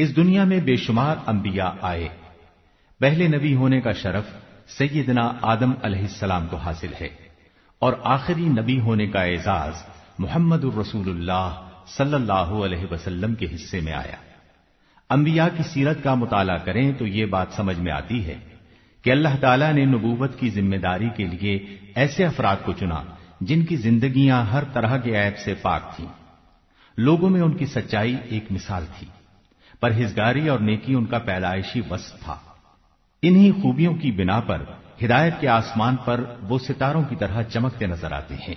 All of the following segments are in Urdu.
اس دنیا میں بے شمار انبیاء آئے۔ پہلے نبی ہونے کا شرف سیدنا آدم علیہ السلام کو حاصل ہے اور آخری نبی ہونے کا اعزاز محمد الرسول اللہ صلی اللہ علیہ وسلم کے حصے میں آیا۔ انبیاء کی سیرت کا مطالعہ کریں تو یہ بات سمجھ میں آتی ہے کہ اللہ تعالیٰ نے نبوت کی ذمہ داری کے لیے ایسے افراد کو چنا جن کی زندگیاں ہر طرح کے عیب سے پاک تھیں۔ لوگوں میں ان کی سچائی ایک مثال تھی۔ پرہیزگاری اور نیکی ان کا پیدائشی وسط تھا۔ انہی خوبیوں کی بنا پر ہدایت کے آسمان پر وہ ستاروں کی طرح چمکتے نظر آتے ہیں۔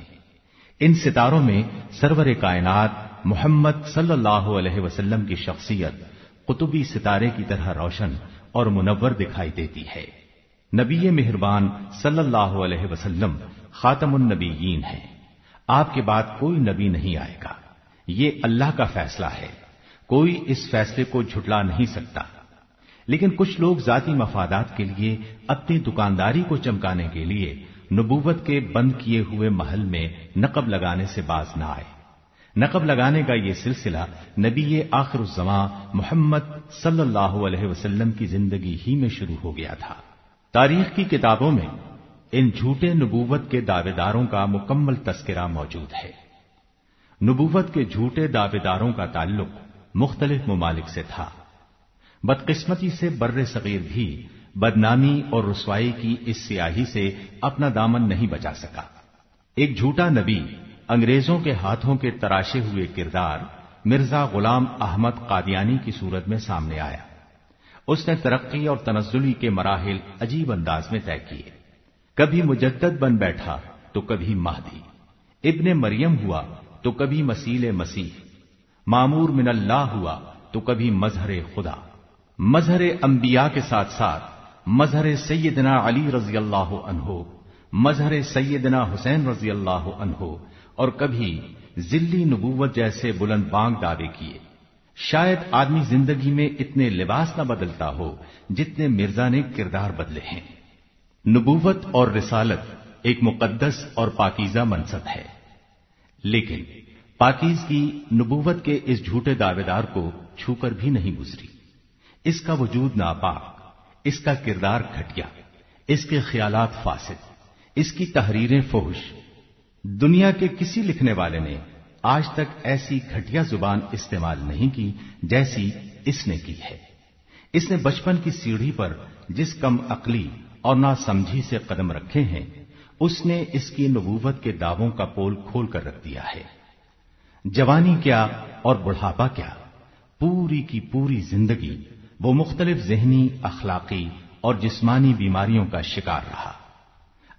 ان ستاروں میں سرور کائنات محمد صلی اللہ علیہ وسلم کی شخصیت قطبی ستارے کی طرح روشن اور منور دکھائی دیتی ہے۔ نبی مہربان صلی اللہ علیہ وسلم خاتم النبیین ہیں۔ آپ کے بعد کوئی نبی نہیں آئے گا۔ یہ اللہ کا فیصلہ ہے۔ کوئی اس فیصلے کو جھٹلا نہیں سکتا۔ لیکن کچھ لوگ ذاتی مفادات کے لیے اپنی دکانداری کو چمکانے کے لیے نبوت کے بند کیے ہوئے محل میں نقب لگانے سے باز نہ آئے۔ نقب لگانے کا یہ سلسلہ نبی آخر الزماں محمد صلی اللہ علیہ وسلم کی زندگی ہی میں شروع ہو گیا تھا۔ تاریخ کی کتابوں میں ان جھوٹے نبوت کے دعوے داروں کا مکمل تذکرہ موجود ہے۔ نبوت کے جھوٹے دعوے داروں کا تعلق مختلف ممالک سے تھا۔ بدقسمتی سے بر صغیر بھی بدنامی اور رسوائی کی اس سیاہی سے اپنا دامن نہیں بچا سکا۔ ایک جھوٹا نبی انگریزوں کے ہاتھوں کے تراشے ہوئے کردار مرزا غلام احمد قادیانی کی صورت میں سامنے آیا۔ اس نے ترقی اور تنزلی کے مراحل عجیب انداز میں طے کیے۔ کبھی مجدد بن بیٹھا تو کبھی مہدی۔ ابن مریم ہوا تو کبھی مسیل مسیح۔ معمور من اللہ ہوا تو کبھی مظہر خدا۔ مظہر انبیاء کے ساتھ ساتھ مظہر سیدنا علی رضی اللہ عنہ، مظہر سیدنا حسین رضی اللہ عنہ، اور کبھی ذلی نبوت جیسے بلند بانگ دعوے کیے۔ شاید آدمی زندگی میں اتنے لباس نہ بدلتا ہو جتنے مرزا نے کردار بدلے ہیں۔ نبوت اور رسالت ایک مقدس اور پاکیزہ منصب ہے۔ لیکن پاکیز کی نبوت کے اس جھوٹے دعوے دار کو چھو کر بھی نہیں گزری۔ اس کا وجود ناپاک، اس کا کردار گھٹیا، اس کے خیالات فاسد، اس کی تحریریں فوش دنیا کے کسی لکھنے والے نے آج تک ایسی گھٹیا زبان استعمال نہیں کی جیسی اس نے کی ہے۔ اس نے بچپن کی سیڑھی پر جس کم عقلی اور نہ سمجھی سے قدم رکھے ہیں، اس نے اس کی نبوت کے دعووں کا پول کھول کر رکھ دیا ہے۔ جوانی کیا اور بڑھاپا کیا۔ پوری کی پوری زندگی وہ مختلف ذہنی، اخلاقی اور جسمانی بیماریوں کا شکار رہا۔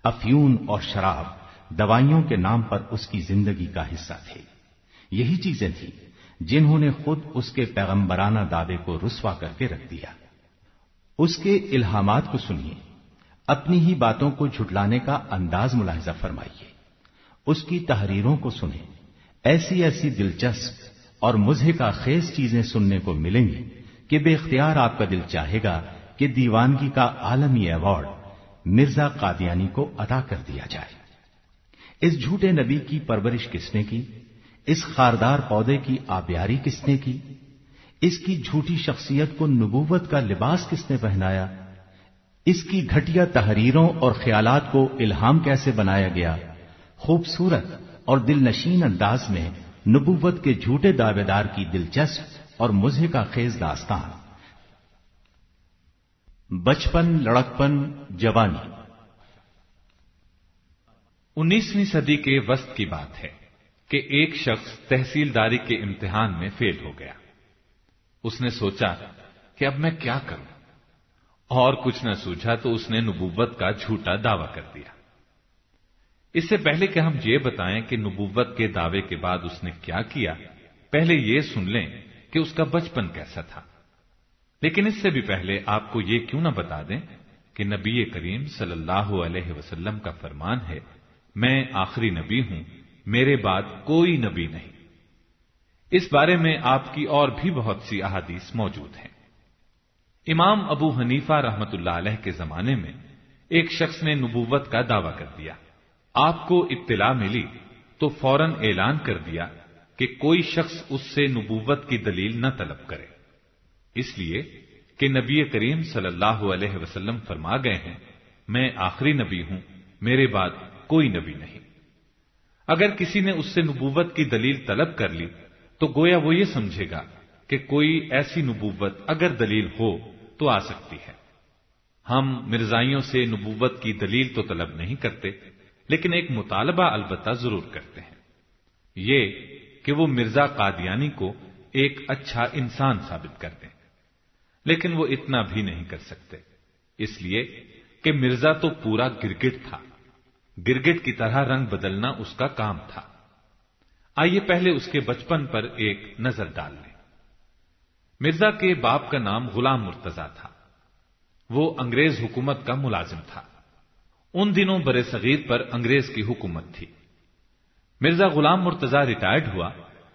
افیون اور شراب دوائیوں کے نام پر اس کی زندگی کا حصہ تھے۔ یہی چیزیں تھیں جنہوں نے خود اس کے پیغمبرانہ دعوے کو رسوا کر کے رکھ دیا۔ اس کے الہامات کو سنیے۔ اپنی ہی باتوں کو جھٹلانے کا انداز ملاحظہ فرمائیے۔ اس کی تحریروں کو سنیں۔ ایسی ایسی دلچسپ اور مزہ کا خیز چیزیں سننے کو ملیں گی کہ بے اختیار آپ کا دل چاہے گا کہ دیوانگی کا عالمی ایوارڈ مرزا قادیانی کو ادا کر دیا جائے۔ اس جھوٹے نبی کی پرورش کس نے کی؟ اس خاردار پودے کی آبیاری کس نے کی؟ اس کی جھوٹی شخصیت کو نبوت کا لباس کس نے پہنایا؟ اس کی گھٹیا تحریروں اور خیالات کو الہام کیسے بنایا گیا؟ خوبصورت اور دل نشین انداز میں نبوت کے جھوٹے دعوے دار کی دلچسپ اور مزے کا خیز داستان۔ بچپن، لڑکپن، جوانی۔ انیسویں صدی کے وسط کی بات ہے کہ ایک شخص تحصیلداری کے امتحان میں فیل ہو گیا۔ اس نے سوچا کہ اب میں کیا کروں؟ اور کچھ نہ سوچا تو اس نے نبوت کا جھوٹا دعوی کر دیا۔ اس سے پہلے کہ ہم یہ بتائیں کہ نبوت کے دعوے کے بعد اس نے کیا کیا، پہلے یہ سن لیں کہ اس کا بچپن کیسا تھا۔ لیکن اس سے بھی پہلے آپ کو یہ کیوں نہ بتا دیں کہ نبی کریم صلی اللہ علیہ وسلم کا فرمان ہے، میں آخری نبی ہوں، میرے بعد کوئی نبی نہیں۔ اس بارے میں آپ کی اور بھی بہت سی احادیث موجود ہیں۔ امام ابو حنیفہ رحمت اللہ علیہ کے زمانے میں ایک شخص نے نبوت کا دعوی کر دیا۔ آپ کو اطلاع ملی تو فوراً اعلان کر دیا کہ کوئی شخص اس سے نبوت کی دلیل نہ طلب کرے۔ اس لیے کہ نبی کریم صلی اللہ علیہ وسلم فرما گئے ہیں، میں آخری نبی ہوں، میرے بعد کوئی نبی نہیں۔ اگر کسی نے اس سے نبوت کی دلیل طلب کر لی، تو گویا وہ یہ سمجھے گا کہ کوئی ایسی نبوت اگر دلیل ہو تو آ سکتی ہے۔ ہم مرزائیوں سے نبوت کی دلیل تو طلب نہیں کرتے لیکن ایک مطالبہ البتہ ضرور کرتے ہیں۔ یہ کہ وہ مرزا قادیانی کو ایک اچھا انسان ثابت کر دیں۔ لیکن وہ اتنا بھی نہیں کر سکتے۔ اس لیے کہ مرزا تو پورا گرگٹ تھا۔ گرگٹ کی طرح رنگ بدلنا اس کا کام تھا۔ آئیے پہلے اس کے بچپن پر ایک نظر ڈال لیں۔ مرزا کے باپ کا نام غلام مرتزا تھا۔ وہ انگریز حکومت کا ملازم تھا۔ ان دنوں برے صغیر پر انگریز کی حکومت تھی۔ مرزا غلام مرتزا ریٹائرڈ ہوا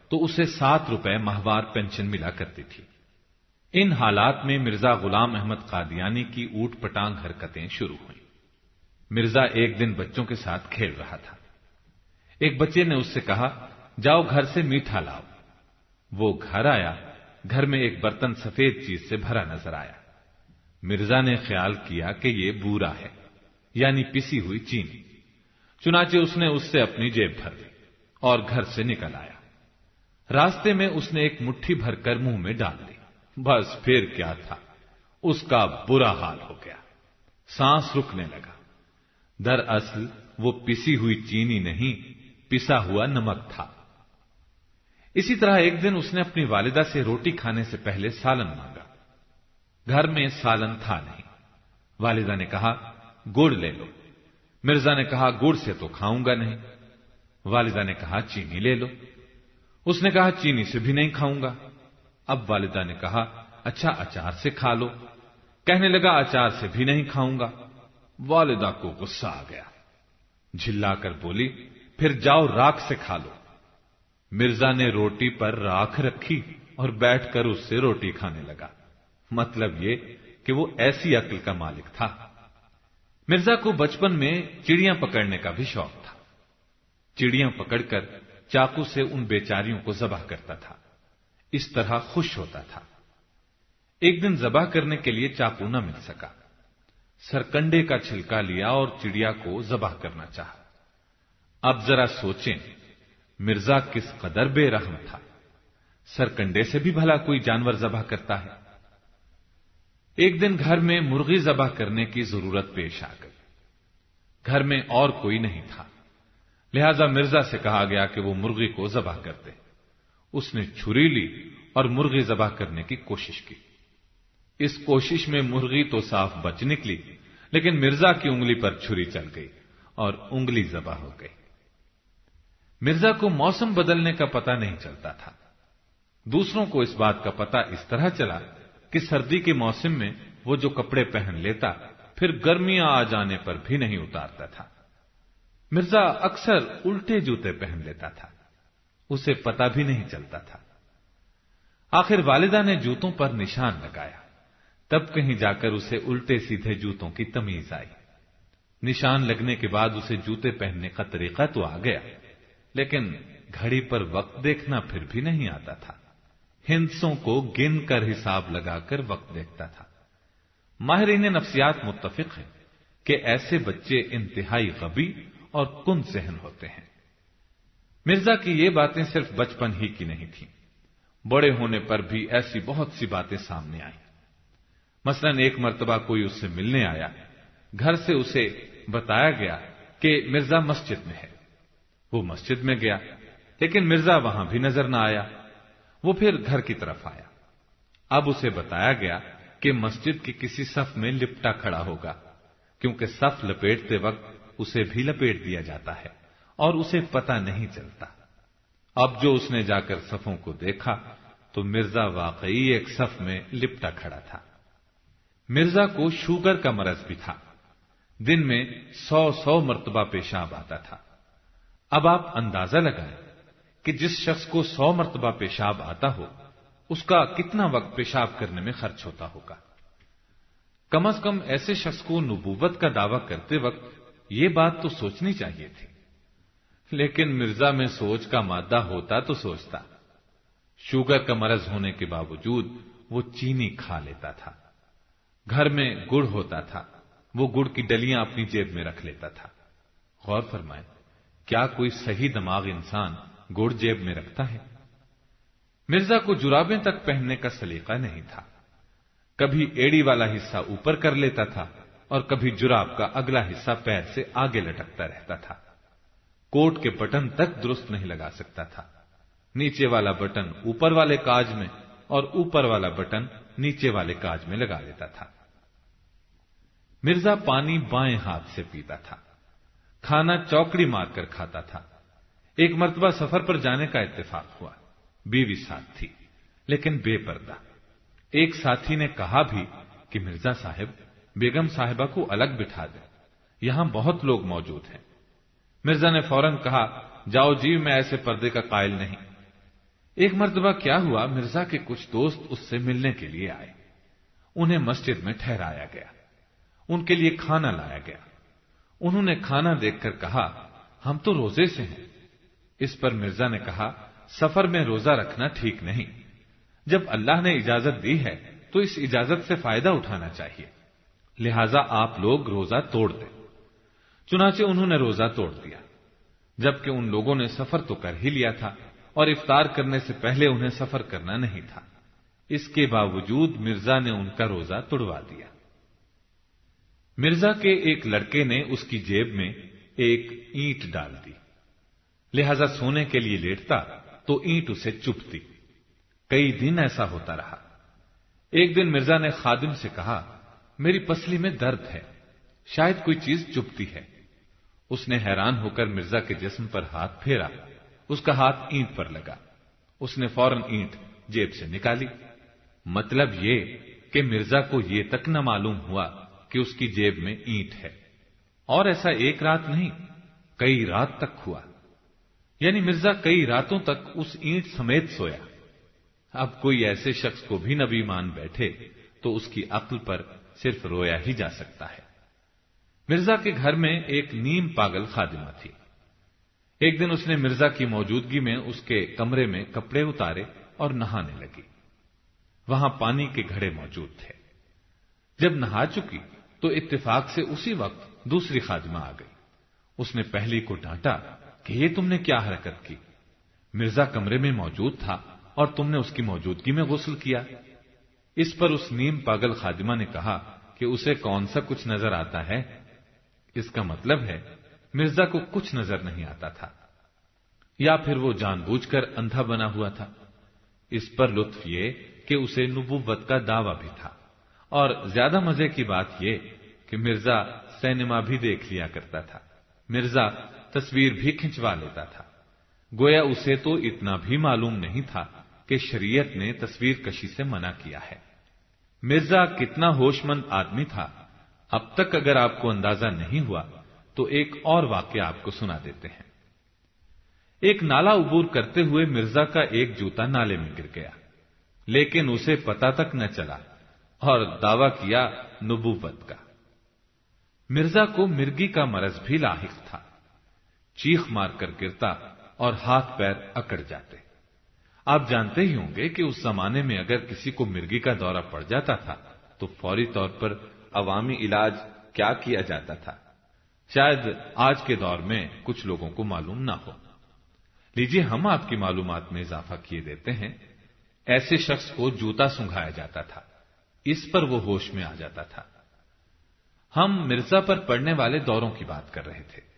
تو اسے سات روپے ماہوار پینشن ملا کرتی تھی۔ ان حالات میں مرزا غلام احمد قادیانی کی اوٹ پٹانگ حرکتیں شروع ہوئیں۔ مرزا ایک دن بچوں کے ساتھ کھیل رہا تھا۔ ایک بچے نے اس سے کہا، جاؤ گھر سے میٹھا لاؤ۔ وہ گھر آیا، گھر میں ایک برتن سفید چیز سے بھرا نظر آیا۔ مرزا نے خیال کیا کہ یہ بورا ہے۔ یعنی پسی ہوئی چینی۔ چنانچہ اس نے اس سے اپنی جیب بھر دی اور گھر سے نکل آیا۔ راستے میں اس نے ایک مٹھی بھر کر منہ میں ڈال دی۔ بس پھر کیا تھا؟ اس کا برا حال ہو گیا۔ سانس رکنے لگا۔ دراصل وہ پسی ہوئی چینی نہیں، پسا ہوا نمک تھا۔ اسی طرح ایک دن اس نے اپنی والدہ سے روٹی کھانے سے پہلے سالن مانگا۔ گھر میں سالن تھا نہیں۔ والدہ نے کہا گڑ لے لو۔ مرزا نے کہا، گڑ سے تو کھاؤں گا نہیں۔ والدہ نے کہا، چینی لے لو۔ اس نے کہا، چینی سے بھی نہیں کھاؤں گا۔ اب والدہ نے کہا اچھا اچار سے کھا لو۔ کہنے لگا، اچار سے بھی نہیں کھاؤں گا۔ والدہ کو غصہ آ گیا۔ جھلا کر بولی، پھر جاؤ راک سے کھا لو۔ مرزا نے روٹی پر راکھ رکھی اور بیٹھ کر اس سے روٹی کھانے لگا۔ مطلب یہ کہ وہ ایسی عقل کا مالک تھا۔ مرزا کو بچپن میں چڑیاں پکڑنے کا بھی شوق تھا۔ چڑیاں پکڑ کر چاقو سے ان بیچاریوں کو ذبح کرتا تھا۔ اس طرح خوش ہوتا تھا۔ ایک دن ذبح کرنے کے لیے چاقو نہ مل سکا۔ سرکنڈے کا چھلکا لیا اور چڑیا کو ذبح کرنا چاہا۔ اب ذرا سوچیں، مرزا کس قدر بے رحم تھا۔ سرکنڈے سے بھی بھلا کوئی جانور ذبح کرتا ہے۔ ایک دن گھر میں مرغی ذبح کرنے کی ضرورت پیش آ گئی۔ گھر میں اور کوئی نہیں تھا۔ لہذا مرزا سے کہا گیا کہ وہ مرغی کو ذبح کر دے۔ اس نے چھری لی اور مرغی ذبح کرنے کی کوشش کی۔ اس کوشش میں مرغی تو صاف بچ نکلی، لیکن مرزا کی انگلی پر چھری چل گئی اور انگلی ذبح ہو گئی۔ مرزا کو موسم بدلنے کا پتہ نہیں چلتا تھا۔ دوسروں کو اس بات کا پتہ اس طرح چلا کہ سردی کے موسم میں وہ جو کپڑے پہن لیتا، پھر گرمیاں آ جانے پر بھی نہیں اتارتا تھا۔ مرزا اکثر الٹے جوتے پہن لیتا تھا۔ اسے پتا بھی نہیں چلتا تھا۔ آخر والدہ نے جوتوں پر نشان لگایا۔ تب کہیں جا کر اسے الٹے سیدھے جوتوں کی تمیز آئی۔ نشان لگنے کے بعد اسے جوتے پہننے کا طریقہ تو آ گیا، لیکن گھڑی پر وقت دیکھنا پھر بھی نہیں آتا تھا۔ ہندسوں کو گن کر حساب لگا کر وقت دیکھتا تھا۔ ماہرین نفسیات متفق ہیں کہ ایسے بچے انتہائی غبی اور کن ذہن ہوتے ہیں۔ مرزا کی یہ باتیں صرف بچپن ہی کی نہیں تھیں۔ بڑے ہونے پر بھی ایسی بہت سی باتیں سامنے آئیں۔ مثلا ایک مرتبہ کوئی اس سے ملنے آیا۔ گھر سے اسے بتایا گیا کہ مرزا مسجد میں ہے۔ وہ مسجد میں گیا، لیکن مرزا وہاں بھی نظر نہ آیا۔ وہ پھر گھر کی طرف آیا۔ اب اسے بتایا گیا کہ مسجد کی کسی صف میں لپٹا کھڑا ہوگا، کیونکہ صف لپیٹتے وقت اسے بھی لپیٹ دیا جاتا ہے اور اسے پتا نہیں چلتا۔ اب جو اس نے جا کر صفوں کو دیکھا تو مرزا واقعی ایک صف میں لپٹا کھڑا تھا۔ مرزا کو شوگر کا مرض بھی تھا۔ دن میں سو سو مرتبہ پیشاب آتا تھا۔ اب آپ اندازہ لگائیں کہ جس شخص کو سو مرتبہ پیشاب آتا ہو، اس کا کتنا وقت پیشاب کرنے میں خرچ ہوتا ہوگا؟ کم از کم ایسے شخص کو نبوت کا دعوی کرتے وقت یہ بات تو سوچنی چاہیے تھی۔ لیکن مرزا میں سوچ کا مادہ ہوتا تو سوچتا۔ شوگر کا مرض ہونے کے باوجود وہ چینی کھا لیتا تھا۔ گھر میں گڑ ہوتا تھا۔ وہ گڑ کی ڈلیاں اپنی جیب میں رکھ لیتا تھا۔ غور فرمائے کیا کوئی صحیح دماغ انسان گڑ جیب میں رکھتا ہے۔ مرزا کو جرابیں تک پہننے کا سلیقہ نہیں تھا۔ کبھی ایڑی والا حصہ اوپر کر لیتا تھا اور کبھی جراب کا اگلا حصہ پیر سے آگے لٹکتا رہتا تھا۔ کوٹ کے بٹن تک درست نہیں لگا سکتا تھا۔ نیچے والا بٹن اوپر والے کاج میں اور اوپر والا بٹن نیچے والے کاج میں لگا لیتا تھا۔ مرزا پانی بائیں ہاتھ سے پیتا تھا۔ کھانا چوکڑی مار کر کھاتا تھا۔ ایک مرتبہ سفر پر جانے کا اتفاق ہوا۔ بیوی ساتھ تھی لیکن بے پردہ۔ ایک ساتھی نے کہا بھی کہ مرزا صاحب، بیگم صاحبہ کو الگ بٹھا دیں۔ یہاں بہت لوگ موجود ہیں۔ مرزا نے فوراً کہا، جاؤ جی میں ایسے پردے کا قائل نہیں۔ ایک مرتبہ کیا ہوا، مرزا کے کچھ دوست اس سے ملنے کے لیے آئے۔ انہیں مسجد میں ٹھہرایا گیا۔ ان کے لیے کھانا لایا گیا۔ انہوں نے کھانا دیکھ کر کہا، ہم تو روزے سے ہیں۔ اس پر مرزا نے کہا، سفر میں روزہ رکھنا ٹھیک نہیں۔ جب اللہ نے اجازت دی ہے، تو اس اجازت سے فائدہ اٹھانا چاہیے۔ لہذا آپ لوگ روزہ توڑ دیں۔ چنانچہ انہوں نے روزہ توڑ دیا۔ جبکہ ان لوگوں نے سفر تو کر ہی لیا تھا، اور افطار کرنے سے پہلے انہیں سفر کرنا نہیں تھا۔ اس کے باوجود مرزا نے ان کا روزہ توڑوا دیا۔ مرزا کے ایک لڑکے نے اس کی جیب میں ایک اینٹ ڈال دی۔ لہذا سونے کے لیے لیٹتا تو اینٹ اسے چپتی۔ کئی دن ایسا ہوتا رہا۔ ایک دن مرزا نے خادم سے کہا، میری پسلی میں درد ہے، شاید کوئی چیز چپتی ہے۔ اس نے حیران ہو کر مرزا کے جسم پر ہاتھ پھیرا۔ اس کا ہاتھ اینٹ پر لگا۔ اس نے فوراً اینٹ جیب سے نکالی۔ مطلب یہ کہ مرزا کو یہ تک نہ معلوم ہوا کہ اس کی جیب میں اینٹ ہے۔ اور ایسا ایک رات نہیں، کئی رات تک ہوا۔ یعنی مرزا کئی راتوں تک اس اینٹ سمیت سویا۔ اب کوئی ایسے شخص کو بھی نبی مان بیٹھے تو اس کی عقل پر صرف رویا ہی جا سکتا ہے۔ مرزا کے گھر میں ایک نیم پاگل خادمہ تھی۔ ایک دن اس نے مرزا کی موجودگی میں اس کے کمرے میں کپڑے اتارے اور نہانے لگی۔ وہاں پانی کے گھڑے موجود تھے۔ جب نہا چکی تو اتفاق سے اسی وقت دوسری خادمہ آ گئی۔ اس نے پہلی کو ڈانٹا کہ یہ تم نے کیا حرکت کی؟ مرزا کمرے میں موجود تھا اور تم نے اس کی موجودگی میں غسل کیا۔ اس پر اس نیم پاگل خادمہ نے کہا کہ اسے کون سا کچھ نظر آتا ہے؟ اس کا مطلب ہے، مرزا کو کچھ نظر نہیں آتا تھا۔ یا پھر وہ جان بوجھ کر اندھا بنا ہوا تھا۔ اس پر لطف یہ کہ اسے نبوت کا دعویٰ بھی تھا۔ اور زیادہ مزے کی بات یہ کہ مرزا سینما بھی دیکھ لیا کرتا تھا۔ مرزا تصویر بھی کھنچوا لیتا تھا۔ گویا اسے تو اتنا بھی معلوم نہیں تھا کہ شریعت نے تصویر کشی سے منع کیا ہے۔ مرزا کتنا ہوش مند آدمی تھا۔ اب تک اگر آپ کو اندازہ نہیں ہوا تو ایک اور واقعہ آپ کو سنا دیتے ہیں۔ ایک نالا عبور کرتے ہوئے مرزا کا ایک جوتا نالے میں گر گیا۔ لیکن اسے پتا تک نہ چلا اور دعوی کیا نبوت کا۔ مرزا کو مرگی کا مرض بھی لاحق تھا۔ چیخ مار کر گرتا اور ہاتھ پیر اکڑ جاتے۔ آپ جانتے ہی ہوں گے کہ اس زمانے میں اگر کسی کو مرگی کا دورہ پڑ جاتا تھا، تو فوری طور پر عوامی علاج کیا کیا جاتا تھا؟ شاید آج کے دور میں کچھ لوگوں کو معلوم نہ ہو۔ لیجیے ہم آپ کی معلومات میں اضافہ کیے دیتے ہیں۔ ایسے شخص کو جوتا سنگھایا جاتا تھا۔ اس پر وہ ہوش میں آ جاتا تھا۔ ہم مرزا پر پڑنے والے دوروں کی بات کر رہے تھے۔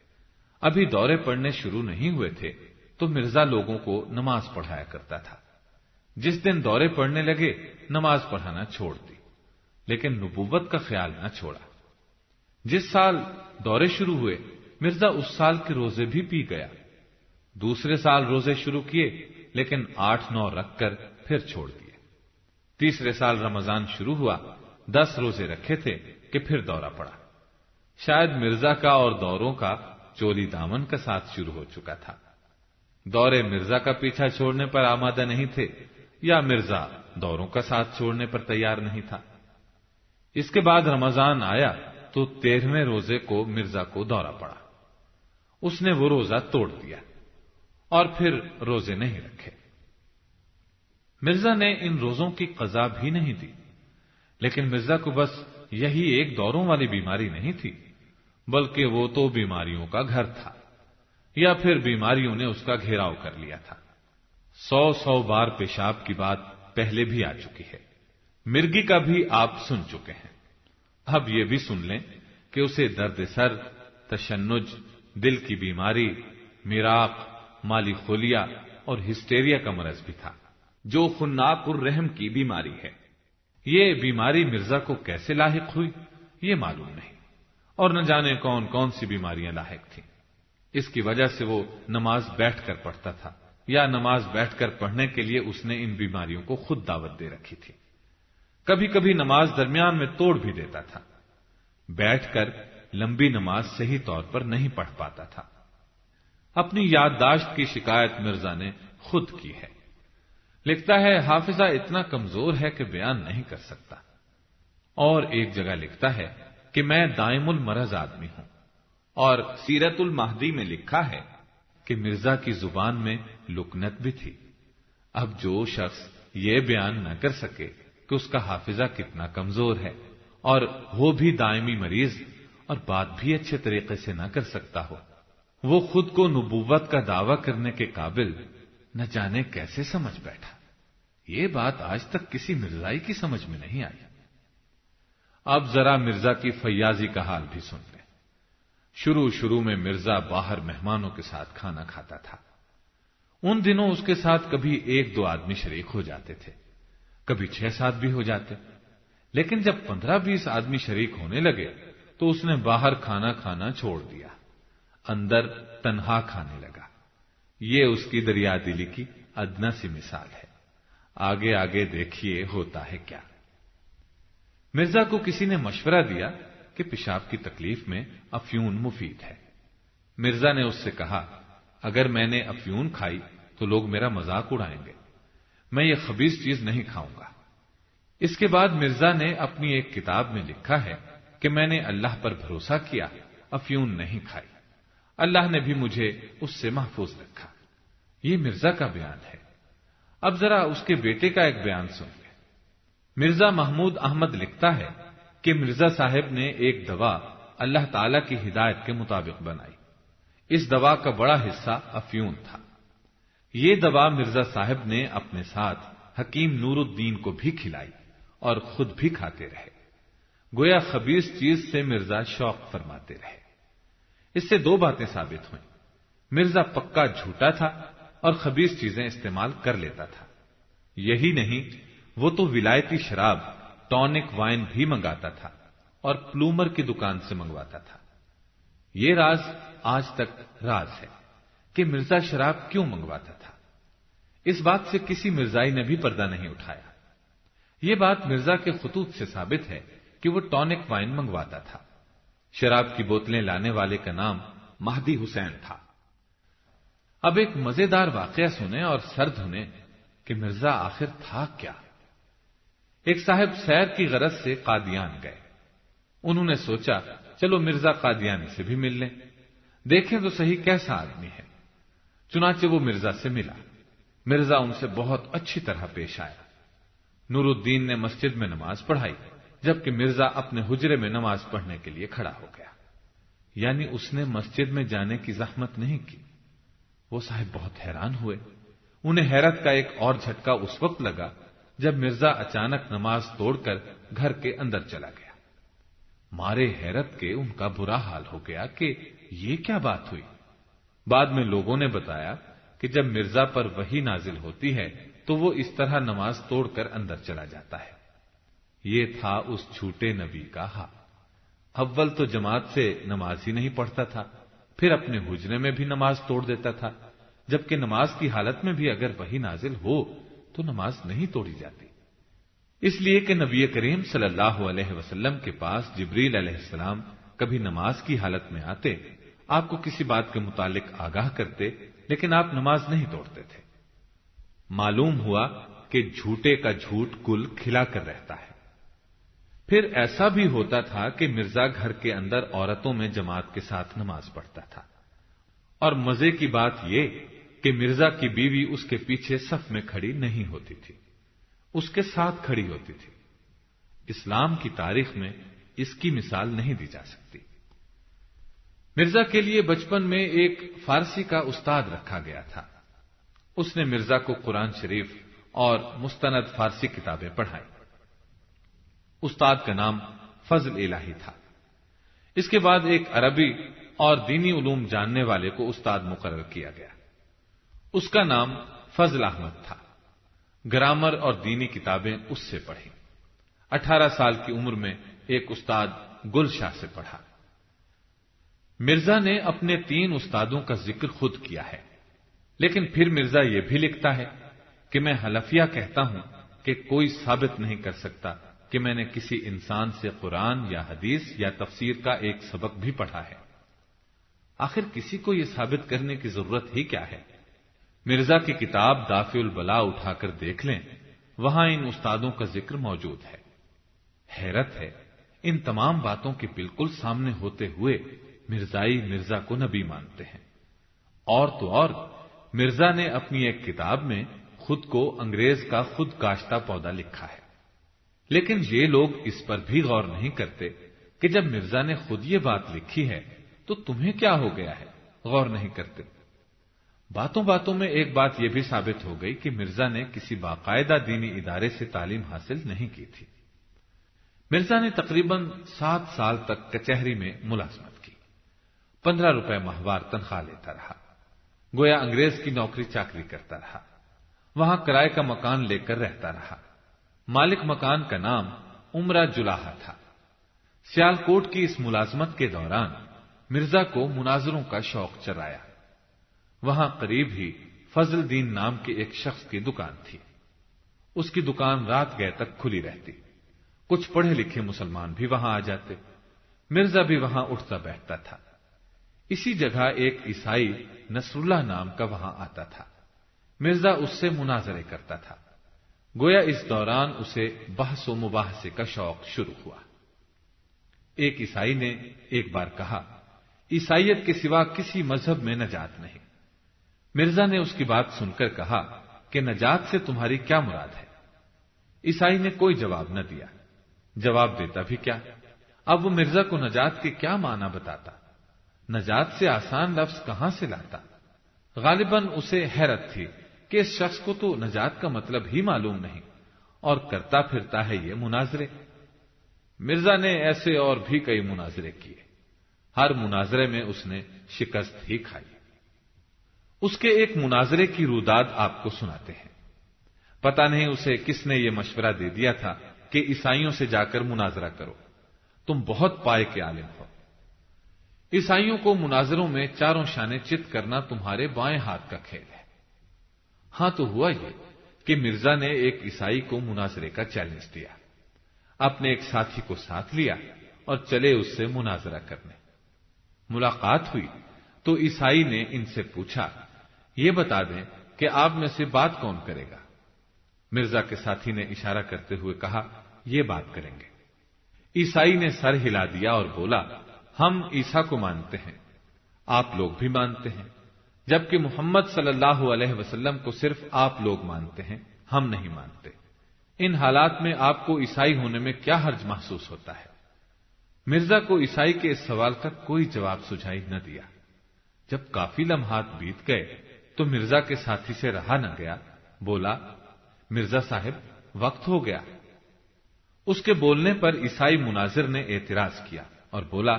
ابھی دورے پڑنے شروع نہیں ہوئے تھے تو مرزا لوگوں کو نماز پڑھایا کرتا تھا۔ جس دن دورے پڑنے لگے، نماز پڑھانا چھوڑ دی، لیکن نبوت کا خیال نہ چھوڑا۔ جس سال دورے شروع ہوئے، مرزا اس سال کے روزے بھی پی گیا۔ دوسرے سال روزے شروع کیے، لیکن آٹھ نو رکھ کر پھر چھوڑ دیے۔ تیسرے سال رمضان شروع ہوا، دس روزے رکھے تھے کہ پھر دورہ پڑا۔ شاید مرزا کا اور دوروں کا چولی دامن کا ساتھ شروع ہو چکا تھا۔ دورے مرزا کا پیچھا چھوڑنے پر آمادہ نہیں تھے، یا مرزا دوروں کا ساتھ چھوڑنے پر تیار نہیں تھا۔ اس کے بعد رمضان آیا تو تیرہویں روزے کو مرزا کو دورہ پڑا۔ اس نے وہ روزہ توڑ دیا اور پھر روزے نہیں رکھے۔ مرزا نے ان روزوں کی قضا بھی نہیں دی، لیکن مرزا کو بس یہی ایک دوروں والی بیماری نہیں تھی۔ بلکہ وہ تو بیماریوں کا گھر تھا، یا پھر بیماریوں نے اس کا گھیراؤ کر لیا تھا۔ سو سو بار پیشاب کی بات پہلے بھی آ چکی ہے۔ مرگی کا بھی آپ سن چکے ہیں۔ اب یہ بھی سن لیں کہ اسے درد سر، تشنج، دل کی بیماری، میراق، مالی خولیا اور ہسٹیریا کا مرض بھی تھا، جو خناک الرحم کی بیماری ہے۔ یہ بیماری مرزا کو کیسے لاحق ہوئی، یہ معلوم نہیں۔ اور نہ جانے کون کون سی بیماریاں لاحق تھیں۔ اس کی وجہ سے وہ نماز بیٹھ کر پڑھتا تھا، یا نماز بیٹھ کر پڑھنے کے لیے اس نے ان بیماریوں کو خود دعوت دے رکھی تھی۔ کبھی کبھی نماز درمیان میں توڑ بھی دیتا تھا۔ بیٹھ کر لمبی نماز صحیح طور پر نہیں پڑھ پاتا تھا۔ اپنی یادداشت کی شکایت مرزا نے خود کی ہے۔ لکھتا ہے، حافظہ اتنا کمزور ہے کہ بیان نہیں کر سکتا۔ اور ایک جگہ لکھتا ہے کہ میں دائم المرض آدمی ہوں۔ اور سیرت المہدی میں لکھا ہے کہ مرزا کی زبان میں لکنت بھی تھی۔ اب جو شخص یہ بیان نہ کر سکے کہ اس کا حافظہ کتنا کمزور ہے، اور وہ بھی دائمی مریض اور بات بھی اچھے طریقے سے نہ کر سکتا ہو، وہ خود کو نبوت کا دعوی کرنے کے قابل نہ جانے کیسے سمجھ بیٹھا۔ یہ بات آج تک کسی مرزائی کی سمجھ میں نہیں آئی۔ اب ذرا مرزا کی فیاضی کا حال بھی سن لیں۔ شروع شروع میں مرزا باہر مہمانوں کے ساتھ کھانا کھاتا تھا۔ ان دنوں اس کے ساتھ کبھی ایک دو آدمی شریک ہو جاتے تھے۔ کبھی چھ سات بھی ہو جاتے۔ لیکن جب پندرہ بیس آدمی شریک ہونے لگے تو اس نے باہر کھانا کھانا چھوڑ دیا۔ اندر تنہا کھانے لگا۔ یہ اس کی دریا دلی کی ادنا سی مثال ہے۔ آگے آگے دیکھیے ہوتا ہے کیا۔ مرزا کو کسی نے مشورہ دیا کہ پیشاب کی تکلیف میں افیون مفید ہے۔ مرزا نے اس سے کہا، اگر میں نے افیون کھائی تو لوگ میرا مذاق اڑائیں گے۔ میں یہ خبیص چیز نہیں کھاؤں گا۔ اس کے بعد مرزا نے اپنی ایک کتاب میں لکھا ہے کہ میں نے اللہ پر بھروسہ کیا، افیون نہیں کھائی۔ اللہ نے بھی مجھے اس سے محفوظ رکھا۔ یہ مرزا کا بیان ہے۔ اب ذرا اس کے بیٹے کا ایک بیان سن مرزا محمود احمد لکھتا ہے کہ مرزا صاحب نے ایک دوا اللہ تعالی کی ہدایت کے مطابق بنائی۔ اس دوا کا بڑا حصہ افیون تھا۔ یہ دوا مرزا صاحب نے اپنے ساتھ حکیم نور الدین کو بھی کھلائی اور خود بھی کھاتے رہے۔ گویا خبیص چیز سے مرزا شوق فرماتے رہے۔ اس سے دو باتیں ثابت ہوئیں۔ مرزا پکا جھوٹا تھا اور خبیص چیزیں استعمال کر لیتا تھا۔ یہی نہیں وہ تو ولایتی شراب ٹونک وائن بھی منگاتا تھا اور پلومر کی دکان سے منگواتا تھا۔ یہ راز آج تک راز ہے کہ مرزا شراب کیوں منگواتا تھا۔ اس بات سے کسی مرزائی نے بھی پردہ نہیں اٹھایا۔ یہ بات مرزا کے خطوط سے ثابت ہے کہ وہ ٹونک وائن منگواتا تھا۔ شراب کی بوتلیں لانے والے کا نام مہدی حسین تھا۔ اب ایک مزیدار واقعہ سنیں اور سرد ہونے کہ مرزا آخر تھا کیا۔ ایک صاحب سیر کی غرض سے قادیان گئے۔ انہوں نے سوچا، چلو مرزا قادیانی سے بھی مل لیں۔ دیکھیں تو صحیح کیسا آدمی ہے۔ چنانچہ وہ مرزا سے ملا۔ مرزا ان سے بہت اچھی طرح پیش آیا۔ نور الدین نے مسجد میں نماز پڑھائی، جبکہ مرزا اپنے حجرے میں نماز پڑھنے کے لیے کھڑا ہو گیا۔ یعنی اس نے مسجد میں جانے کی زحمت نہیں کی۔ وہ صاحب بہت حیران ہوئے۔ انہیں حیرت کا ایک اور جھٹکا اس وقت لگا جب مرزا اچانک نماز توڑ کر گھر کے اندر چلا گیا۔ مارے حیرت کے ان کا برا حال ہو گیا کہ یہ کیا بات ہوئی۔ بعد میں لوگوں نے بتایا کہ جب مرزا پر وہی نازل ہوتی ہے تو وہ اس طرح نماز توڑ کر اندر چلا جاتا ہے۔ یہ تھا اس چھوٹے نبی کا حال۔ اول تو جماعت سے نماز ہی نہیں پڑھتا تھا، پھر اپنے حجرے میں بھی نماز توڑ دیتا تھا۔ جبکہ نماز کی حالت میں بھی اگر وہی نازل ہو تو نماز نہیں توڑی جاتی۔ اس لیے کہ نبی کریم صلی اللہ علیہ وسلم کے پاس جبریل علیہ السلام کبھی نماز کی حالت میں آتے، آپ کو کسی بات کے متعلق آگاہ کرتے، لیکن آپ نماز نہیں توڑتے تھے۔ معلوم ہوا کہ جھوٹے کا جھوٹ کل کھلا کر رہتا ہے۔ پھر ایسا بھی ہوتا تھا کہ مرزا گھر کے اندر عورتوں میں جماعت کے ساتھ نماز پڑھتا تھا۔ اور مزے کی بات یہ کہ مرزا کی بیوی اس کے پیچھے صف میں کھڑی نہیں ہوتی تھی۔ اس کے ساتھ کھڑی ہوتی تھی۔ اسلام کی تاریخ میں اس کی مثال نہیں دی جا سکتی۔ مرزا کے لیے بچپن میں ایک فارسی کا استاد رکھا گیا تھا۔ اس نے مرزا کو قرآن شریف اور مستند فارسی کتابیں پڑھائی استاد کا نام فضل الہی تھا۔ اس کے بعد ایک عربی اور دینی علوم جاننے والے کو استاد مقرر کیا گیا۔ اس کا نام فضل احمد تھا۔ گرامر اور دینی کتابیں اس سے پڑھی اٹھارہ سال کی عمر میں ایک استاد گل شاہ سے پڑھا۔ مرزا نے اپنے تین استادوں کا ذکر خود کیا ہے۔ لیکن پھر مرزا یہ بھی لکھتا ہے کہ میں حلفیہ کہتا ہوں کہ کوئی ثابت نہیں کر سکتا کہ میں نے کسی انسان سے قرآن یا حدیث یا تفسیر کا ایک سبق بھی پڑھا ہے۔ آخر کسی کو یہ ثابت کرنے کی ضرورت ہی کیا ہے؟ مرزا کی کتاب دافع البلا اٹھا کر دیکھ لیں، وہاں ان استادوں کا ذکر موجود ہے۔ حیرت ہے، ان تمام باتوں کے بالکل سامنے ہوتے ہوئے مرزائی مرزا کو نبی مانتے ہیں۔ اور تو اور، مرزا نے اپنی ایک کتاب میں خود کو انگریز کا خود کاشتہ پودا لکھا ہے۔ لیکن یہ لوگ اس پر بھی غور نہیں کرتے کہ جب مرزا نے خود یہ بات لکھی ہے تو تمہیں کیا ہو گیا ہے؟ غور نہیں کرتے۔ باتوں باتوں میں ایک بات یہ بھی ثابت ہو گئی کہ مرزا نے کسی باقاعدہ دینی ادارے سے تعلیم حاصل نہیں کی تھی۔ مرزا نے تقریباً سات سال تک کچہری میں ملازمت کی۔ پندرہ روپے ماہوار تنخواہ لیتا رہا۔ گویا انگریز کی نوکری چاکری کرتا رہا۔ وہاں کرائے کا مکان لے کر رہتا رہا۔ مالک مکان کا نام عمرہ جلاحا تھا۔ سیال کوٹ کی اس ملازمت کے دوران مرزا کو مناظروں کا شوق چرایا۔ وہاں قریب ہی فضل دین نام کے ایک شخص کی دکان تھی۔ اس کی دکان رات گئے تک کھلی رہتی۔ کچھ پڑھے لکھے مسلمان بھی وہاں آ جاتے۔ مرزا بھی وہاں اٹھتا بیٹھتا تھا۔ اسی جگہ ایک عیسائی نصر اللہ نام کا وہاں آتا تھا۔ مرزا اس سے مناظرے کرتا تھا۔ گویا اس دوران اسے بحث و مباحثے کا شوق شروع ہوا۔ ایک عیسائی نے ایک بار کہا، عیسائیت کے سوا کسی مذہب میں نجات نہیں۔ مرزا نے اس کی بات سن کر کہا کہ نجات سے تمہاری کیا مراد ہے؟ عیسائی نے کوئی جواب نہ دیا۔ جواب دیتا بھی کیا؟ اب وہ مرزا کو نجات کے کیا معنی بتاتا؟ نجات سے آسان لفظ کہاں سے لاتا؟ غالباً اسے حیرت تھی کہ اس شخص کو تو نجات کا مطلب ہی معلوم نہیں اور کرتا پھرتا ہے یہ مناظرے۔ مرزا نے ایسے اور بھی کئی مناظرے کیے۔ ہر مناظرے میں اس نے شکست ہی کھائی۔ اس کے ایک مناظرے کی روداد آپ کو سناتے ہیں۔ پتا نہیں اسے کس نے یہ مشورہ دے دیا تھا کہ عیسائیوں سے جا کر مناظرہ کرو۔ تم بہت پائے کے عالم ہو۔ عیسائیوں کو مناظروں میں چاروں شانے چت کرنا تمہارے بائیں ہاتھ کا کھیل ہے۔ ہاں تو ہوا یہ کہ مرزا نے ایک عیسائی کو مناظرے کا چیلنج دیا۔ اپنے ایک ساتھی کو ساتھ لیا اور چلے اس سے مناظرہ کرنے۔ ملاقات ہوئی تو عیسائی نے ان سے پوچھا یہ بتا دیں کہ آپ میں سے بات کون کرے گا؟ مرزا کے ساتھی نے اشارہ کرتے ہوئے کہا، یہ بات کریں گے۔ عیسائی نے سر ہلا دیا اور بولا، ہم عیسا کو مانتے ہیں، آپ لوگ بھی مانتے ہیں۔ جبکہ محمد صلی اللہ علیہ وسلم کو صرف آپ لوگ مانتے ہیں، ہم نہیں مانتے۔ ان حالات میں آپ کو عیسائی ہونے میں کیا حرج محسوس ہوتا ہے؟ مرزا کو عیسائی کے اس سوال کا کوئی جواب سجائی نہ دیا۔ جب کافی لمحات بیت گئے تو مرزا کے ساتھی سے رہا نہ گیا۔ بولا، مرزا صاحب، وقت ہو گیا۔ اس کے بولنے پر عیسائی مناظر نے اعتراض کیا اور بولا،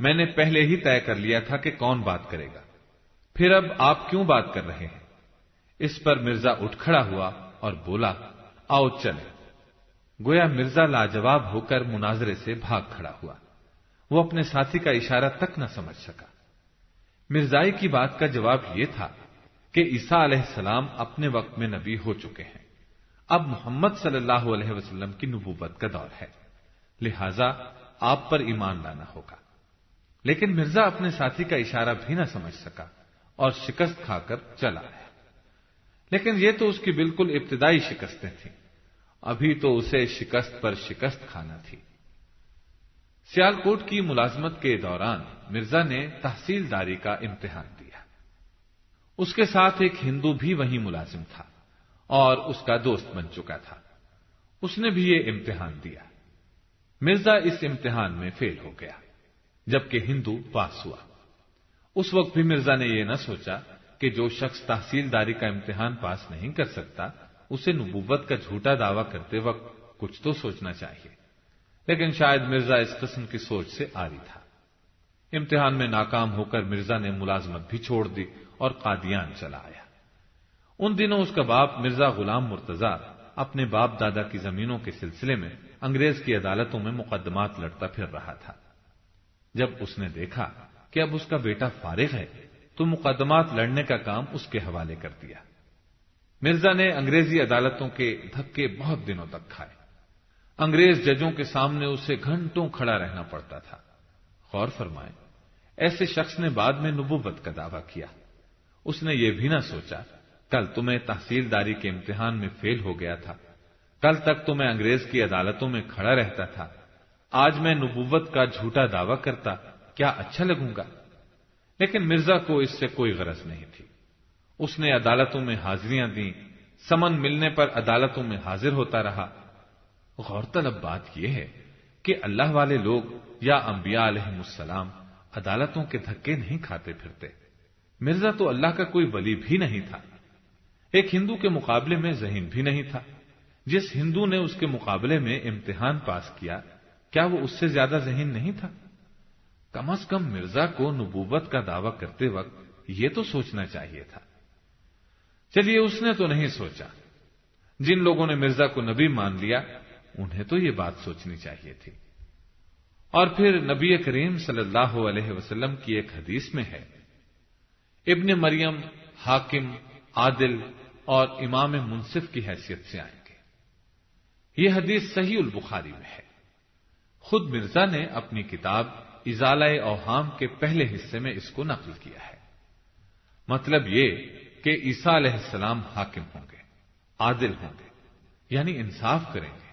میں نے پہلے ہی طے کر لیا تھا کہ کون بات کرے گا۔ پھر اب آپ کیوں بات کر رہے ہیں؟ اس پر مرزا اٹھ کھڑا ہوا اور بولا، آؤ چلے گویا مرزا لاجواب ہو کر مناظرے سے بھاگ کھڑا ہوا۔ وہ اپنے ساتھی کا اشارہ تک نہ سمجھ سکا۔ مرزائی کی بات کا جواب یہ تھا کہ عیسا علیہ السلام اپنے وقت میں نبی ہو چکے ہیں۔ اب محمد صلی اللہ علیہ وسلم کی نبوت کا دور ہے۔ لہذا آپ پر ایمان لانا ہوگا۔ لیکن مرزا اپنے ساتھی کا اشارہ بھی نہ سمجھ سکا اور شکست کھا کر چلا ہے۔ لیکن یہ تو اس کی بالکل ابتدائی شکستیں تھیں۔ ابھی تو اسے شکست پر شکست کھانا تھی۔ سیالکوٹ کی ملازمت کے دوران مرزا نے تحصیلداری کا امتحان دیا اس کے ساتھ ایک ہندو بھی وہیں ملازم تھا اور اس کا دوست بن چکا تھا۔ اس نے بھی یہ امتحان دیا۔ مرزا اس امتحان میں فیل ہو گیا، جبکہ ہندو پاس ہوا۔ اس وقت بھی مرزا نے یہ نہ سوچا کہ جو شخص تحصیلداری کا امتحان پاس نہیں کر سکتا، اسے نبوت کا جھوٹا دعویٰ کرتے وقت کچھ تو سوچنا چاہیے۔ لیکن شاید مرزا اس قسم کی سوچ سے آری تھا۔ امتحان میں ناکام ہو کر مرزا نے ملازمت بھی چھوڑ دی اور قادیان چلا آیا۔ ان دنوں اس کا باپ مرزا غلام مرتضی اپنے باپ دادا کی زمینوں کے سلسلے میں انگریز کی عدالتوں میں مقدمات لڑتا پھر رہا تھا۔ جب اس نے دیکھا کہ اب اس کا بیٹا فارغ ہے، تو مقدمات لڑنے کا کام اس کے حوالے کر دیا۔ مرزا نے انگریزی عدالتوں کے دھکے بہت دنوں تک کھائے۔ انگریز ججوں کے سامنے اسے گھنٹوں کھڑا رہنا پڑتا تھا۔ غور فرمائے ایسے شخص نے بعد میں نبوت کا دعویٰ کیا۔ اس نے یہ بھی نہ سوچا، کل تمہیں تحصیلداری کے امتحان میں فیل ہو گیا تھا۔ کل تک تو میں انگریز کی عدالتوں میں کھڑا رہتا تھا۔ آج میں نبوت کا جھوٹا دعویٰ کرتا، کیا اچھا لگوں گا؟ لیکن مرزا کو اس سے کوئی غرض نہیں تھی۔ اس نے عدالتوں میں حاضریاں دیں، سمن ملنے پر عدالتوں میں حاضر ہوتا رہا۔ غور طلب بات یہ ہے کہ اللہ والے لوگ یا انبیاء علیہ السلام عدالتوں کے دھکے نہیں کھاتے پھرتے۔ مرزا تو اللہ کا کوئی ولی بھی نہیں تھا۔ ایک ہندو کے مقابلے میں ذہین بھی نہیں تھا۔ جس ہندو نے اس کے مقابلے میں امتحان پاس کیا کیا وہ اس سے زیادہ ذہین نہیں تھا؟ کم از کم مرزا کو نبوت کا دعوی کرتے وقت یہ تو سوچنا چاہیے تھا۔ چلیے، اس نے تو نہیں سوچا۔ جن لوگوں نے مرزا کو نبی مان لیا، انہیں تو یہ بات سوچنی چاہیے تھی۔ اور پھر نبی کریم صلی اللہ علیہ وسلم کی ایک حدیث میں ہے۔ ابن مریم، حاکم، عادل اور امام منصف کی حیثیت سے آئیں گے۔ یہ حدیث صحیح البخاری میں ہے۔ خود مرزا نے اپنی کتاب ازالہ اوہام کے پہلے حصے میں اس کو نقل کیا ہے۔ مطلب یہ کہ عیسیٰ علیہ السلام حاکم ہوں گے، عادل ہوں گے یعنی انصاف کریں گے،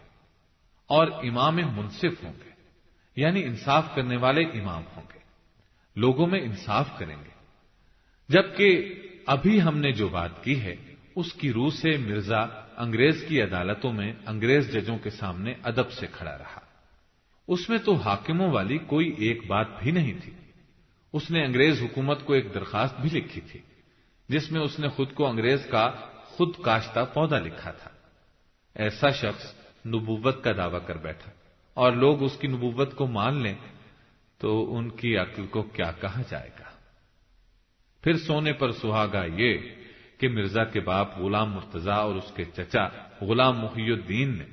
اور امام منصف ہوں گے یعنی انصاف کرنے والے امام ہوں گے۔ لوگوں میں انصاف کریں گے۔ جبکہ ابھی ہم نے جو بات کی ہے، اس کی روح سے مرزا انگریز کی عدالتوں میں انگریز ججوں کے سامنے ادب سے کھڑا رہا۔ اس میں تو حاکموں والی کوئی ایک بات بھی نہیں تھی۔ اس نے انگریز حکومت کو ایک درخواست بھی لکھی تھی، جس میں اس نے خود کو انگریز کا خود کاشتہ پودا لکھا تھا۔ ایسا شخص نبوت کا دعوی کر بیٹھا۔ اور لوگ اس کی نبوت کو مان لیں تو ان کی عقل کو کیا کہا جائے گا؟ پھر سونے پر سہاگا یہ کہ مرزا کے باپ غلام مرتضی اور اس کے چچا غلام محی الدین نے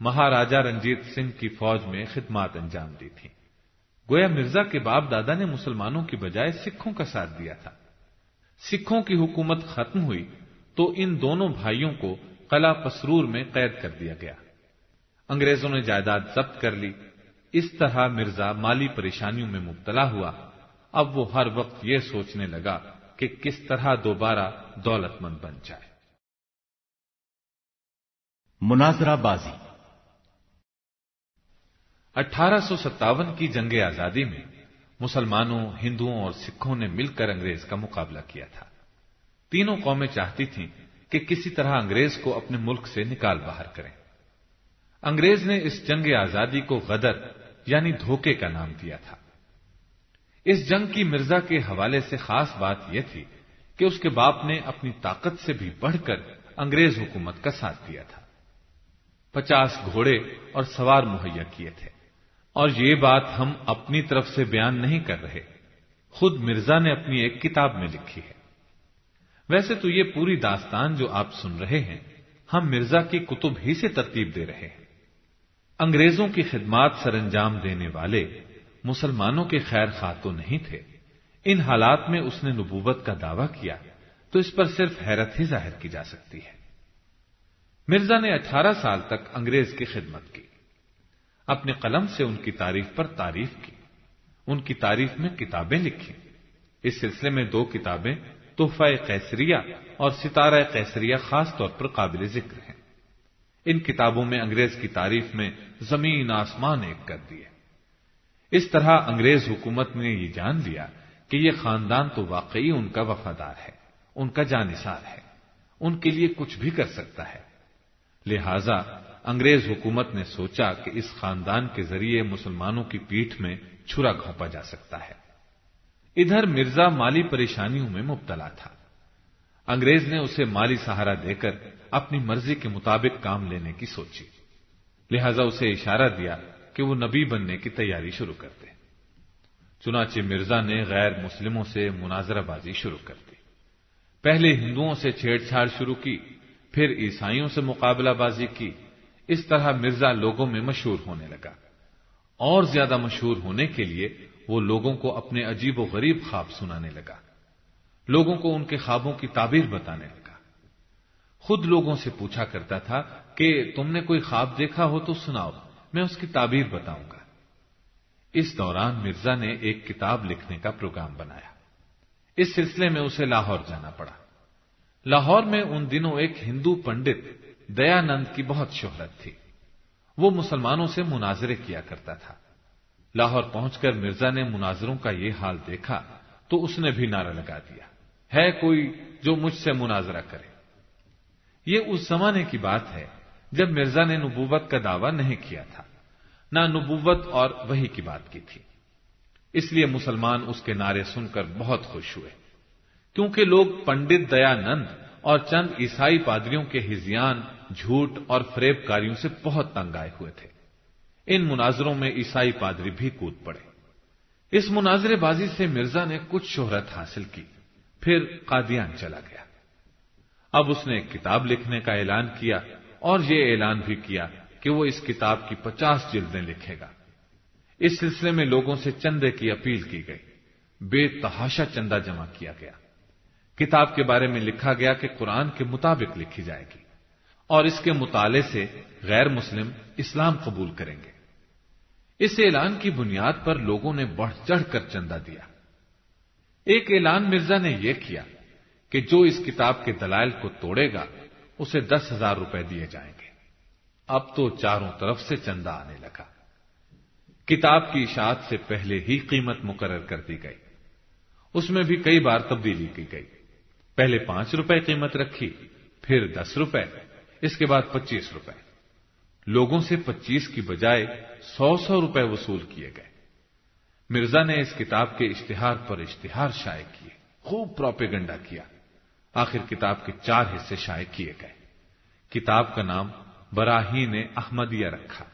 مہاراجا رنجیت سنگھ کی فوج میں خدمات انجام دی تھی گویا مرزا کے باپ دادا نے مسلمانوں کی بجائے سکھوں کا ساتھ دیا تھا۔ سکھوں کی حکومت ختم ہوئی تو ان دونوں بھائیوں کو قلعہ پسرور میں قید کر دیا گیا۔ انگریزوں نے جائیداد ضبط کر لی۔ اس طرح مرزا مالی پریشانیوں میں مبتلا ہوا۔ اب وہ ہر وقت یہ سوچنے لگا کہ کس طرح دوبارہ دولت مند بن جائے۔ مناظرہ بازی۔ اٹھارہ سو ستاون کی جنگ آزادی میں مسلمانوں ہندوؤں اور سکھوں نے مل کر انگریز کا مقابلہ کیا تھا۔ تینوں قومیں چاہتی تھیں کہ کسی طرح انگریز کو اپنے ملک سے نکال باہر کریں۔ انگریز نے اس جنگ آزادی کو غدر یعنی دھوکے کا نام دیا تھا۔ اس جنگ کی مرزا کے حوالے سے خاص بات یہ تھی کہ اس کے باپ نے اپنی طاقت سے بھی بڑھ کر انگریز حکومت کا ساتھ دیا تھا۔ پچاس گھوڑے اور سوار مہیا کیے تھے۔ اور یہ بات ہم اپنی طرف سے بیان نہیں کر رہے۔ خود مرزا نے اپنی ایک کتاب میں لکھی ہے۔ ویسے تو یہ پوری داستان جو آپ سن رہے ہیں، ہم مرزا کی کتب ہی سے ترتیب دے رہے ہیں۔ انگریزوں کی خدمات سر انجام دینے والے مسلمانوں کے خیر خواہ تو نہیں تھے۔ ان حالات میں اس نے نبوت کا دعویٰ کیا، تو اس پر صرف حیرت ہی ظاہر کی جا سکتی ہے۔ مرزا نے اٹھارہ سال تک انگریز کی خدمت کی۔ اپنے قلم سے ان کی تعریف پر تعریف کی۔ ان کی تعریف میں کتابیں لکھی اس سلسلے میں دو کتابیں، تحفہ کیسریہ اور ستارہ کیسریہ خاص طور پر قابل ذکر ہیں۔ ان کتابوں میں انگریز کی تعریف میں زمین آسمان ایک کر دیے اس طرح انگریز حکومت نے یہ جان لیا کہ یہ خاندان تو واقعی ان کا وفادار ہے، ان کا جانصار ہے، ان کے لیے کچھ بھی کر سکتا ہے۔ لہذا انگریز حکومت نے سوچا کہ اس خاندان کے ذریعے مسلمانوں کی پیٹھ میں چھرا گھونپا جا سکتا ہے۔ ادھر مرزا مالی پریشانیوں میں مبتلا تھا۔ انگریز نے اسے مالی سہارا دے کر اپنی مرضی کے مطابق کام لینے کی سوچی۔ لہذا اسے اشارہ دیا کہ وہ نبی بننے کی تیاری شروع کر دے چنانچہ مرزا نے غیر مسلموں سے مناظرہ بازی شروع کر دی پہلے ہندوؤں سے چھیڑ چھاڑ شروع کی، پھر عیسائیوں سے مقابلہ بازی کی۔ اس طرح مرزا لوگوں میں مشہور ہونے لگا۔ اور زیادہ مشہور ہونے کے لیے وہ لوگوں کو اپنے عجیب و غریب خواب سنانے لگا۔ لوگوں کو ان کے خوابوں کی تعبیر بتانے لگا۔ خود لوگوں سے پوچھا کرتا تھا کہ تم نے کوئی خواب دیکھا ہو تو سناؤ۔ میں اس کی تعبیر بتاؤں گا۔ اس دوران مرزا نے ایک کتاب لکھنے کا پروگرام بنایا۔ اس سلسلے میں اسے لاہور جانا پڑا۔ لاہور میں ان دنوں ایک ہندو پنڈت دیا نند کی بہت شہرت تھی۔ وہ مسلمانوں سے مناظرے کیا کرتا تھا۔ لاہور پہنچ کر مرزا نے مناظروں کا یہ حال دیکھا تو اس نے بھی نعرہ لگا دیا۔ ہے کوئی جو مجھ سے مناظرہ کرے۔ یہ اس زمانے کی بات ہے جب مرزا نے نبوت کا دعویٰ نہیں کیا تھا۔ نہ نبوت اور وہی کی بات کی تھی۔ اس لیے مسلمان اس کے نعرے سن کر بہت خوش ہوئے۔ کیونکہ لوگ پنڈت دیا نند اور چند عیسائی پادریوں کے ہزیان، جھوٹ اور فریب کاریوں سے بہت تنگ آئے ہوئے تھے۔ ان مناظروں میں عیسائی پادری بھی کود پڑے۔ اس مناظر بازی سے مرزا نے کچھ شہرت حاصل کی۔ پھر قادیان چلا گیا۔ اب اس نے ایک کتاب لکھنے کا اعلان کیا۔ اور یہ اعلان بھی کیا کہ وہ اس کتاب کی پچاس جلدیں لکھے گا۔ اس سلسلے میں لوگوں سے چندے کی اپیل کی گئی۔ بے تحاشا چندہ جمع کیا گیا۔ کتاب کے بارے میں لکھا گیا کہ قرآن کے مطابق لکھی جائے گی اور اس کے مطالعے سے غیر مسلم اسلام قبول کریں گے۔ اس اعلان کی بنیاد پر لوگوں نے بڑھ چڑھ کر چندہ دیا۔ ایک اعلان مرزا نے یہ کیا کہ جو اس کتاب کے دلائل کو توڑے گا اسے دس ہزار روپے دیے جائیں گے۔ اب تو چاروں طرف سے چندہ آنے لگا۔ کتاب کی اشاعت سے پہلے ہی قیمت مقرر کر دی گئی۔ اس میں بھی کئی بار تبدیلی کی گئی۔ پہلے پانچ روپے قیمت رکھی، پھر دس روپے، اس کے بعد پچیس روپے۔ لوگوں سے پچیس کی بجائے سو سو روپے وصول کیے گئے۔ مرزا نے اس کتاب کے اشتہار پر اشتہار شائع کیے۔ خوب پروپیگنڈا کیا۔ آخر کتاب کے چار حصے شائع کیے گئے۔ کتاب کا نام براہی نے احمدیہ رکھا۔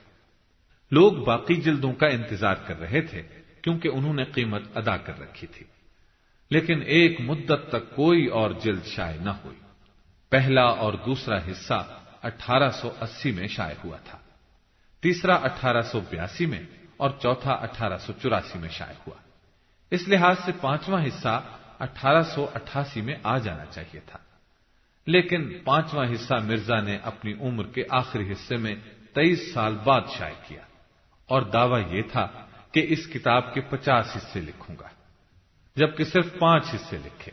لوگ باقی جلدوں کا انتظار کر رہے تھے کیونکہ انہوں نے قیمت ادا کر رکھی تھی۔ لیکن ایک مدت تک کوئی اور جلد شائع نہ ہوئی۔ پہلا اور دوسرا حصہ اٹھارہ سو اسی میں شائع ہوا تھا۔ تیسرا اٹھارہ سو بیاسی میں اور چوتھا اٹھارہ سو چوراسی میں شائع ہوا۔ اس لحاظ سے پانچواں حصہ اٹھارہ سو اٹھاسی میں آ جانا چاہیے تھا۔ لیکن پانچواں حصہ مرزا نے اپنی عمر کے آخری حصے میں تیئیس سال بعد شائع کیا اور دعویٰ یہ تھا کہ اس کتاب کے پچاس حصے لکھوں گا، جبکہ صرف پانچ حصے لکھے۔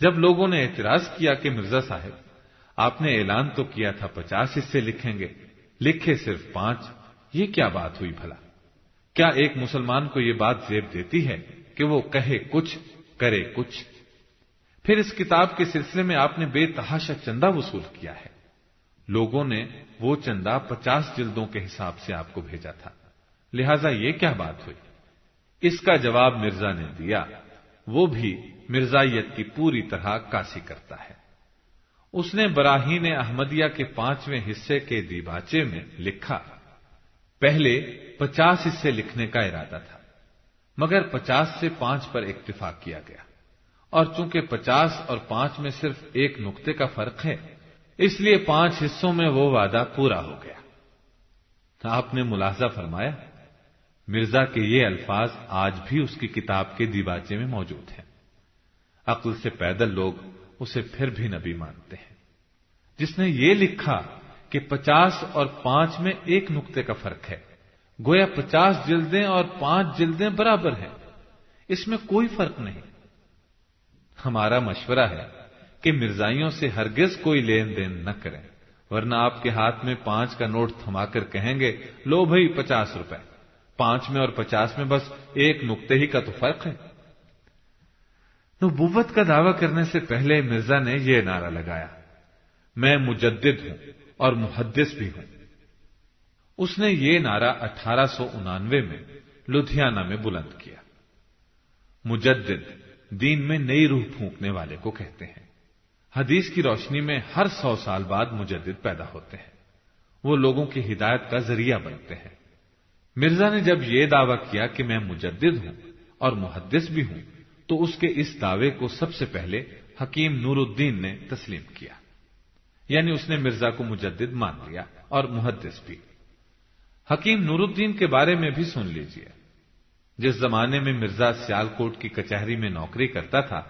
جب لوگوں نے اعتراض کیا کہ مرزا صاحب، آپ نے اعلان تو کیا تھا پچاس حصے لکھیں گے، لکھے صرف پانچ، یہ کیا بات ہوئی بھلا؟ کیا ایک مسلمان کو یہ بات زیب دیتی ہے کہ وہ کہے کچھ کرے کچھ۔ پھر اس کتاب کے سلسلے میں آپ نے بے تحاشا چندہ وصول کیا ہے۔ لوگوں نے وہ چندہ پچاس جلدوں کے حساب سے آپ کو بھیجا تھا۔ لہذا یہ کیا بات ہوئی؟ اس کا جواب مرزا نے دیا۔ وہ بھی مرزائیت کی پوری طرح کاسی کرتا ہے۔ اس نے براہین احمدیہ کے پانچویں حصے کے دیباچے میں لکھا۔ پہلے پچاس حصے لکھنے کا ارادہ تھا۔ مگر پچاس سے پانچ پر اکتفاق کیا گیا۔ اور چونکہ پچاس اور پانچ میں صرف ایک نقطے کا فرق ہے، اس لیے پانچ حصوں میں وہ وعدہ پورا ہو گیا۔ آپ نے ملاحظہ فرمایا، مرزا کے یہ الفاظ آج بھی اس کی کتاب کے دیباچے میں موجود ہیں۔ عقل سے پیدل لوگ اسے پھر بھی نبی مانتے ہیں۔ جس نے یہ لکھا کہ پچاس اور پانچ میں ایک نقطے کا فرق ہے گویا پچاس جلدیں اور پانچ جلدیں برابر ہیں۔ اس میں کوئی فرق نہیں۔ ہمارا مشورہ ہے کہ مرزائیوں سے ہرگز کوئی لین دین نہ کریں، ورنہ آپ کے ہاتھ میں پانچ کا نوٹ تھما کر کہیں گے، لو بھائی پچاس روپے۔ پانچ میں اور پچاس میں بس ایک نقطے ہی کا تو فرق ہے۔ نبوت کا دعوی کرنے سے پہلے مرزا نے یہ نعرہ لگایا، میں مجدد ہوں اور محدث بھی ہوں۔ اس نے یہ نعرہ اٹھارہ سو انانوے میں لدھیانہ میں بلند کیا۔ مجدد دین میں نئی روح پھونکنے والے کو کہتے ہیں۔ حدیث کی روشنی میں ہر سو سال بعد مجدد پیدا ہوتے ہیں۔ وہ لوگوں کی ہدایت کا ذریعہ بنتے ہیں۔ مرزا نے جب یہ دعویٰ کیا کہ میں مجدد ہوں اور محدث بھی ہوں، تو اس کے اس دعوے کو سب سے پہلے حکیم نور الدین نے تسلیم کیا۔ یعنی اس نے مرزا کو مجدد مان لیا اور محدث بھی۔ حکیم نور الدین کے بارے میں بھی سن لیجیے۔ جس زمانے میں مرزا سیال کوٹ کی کچہری میں نوکری کرتا تھا،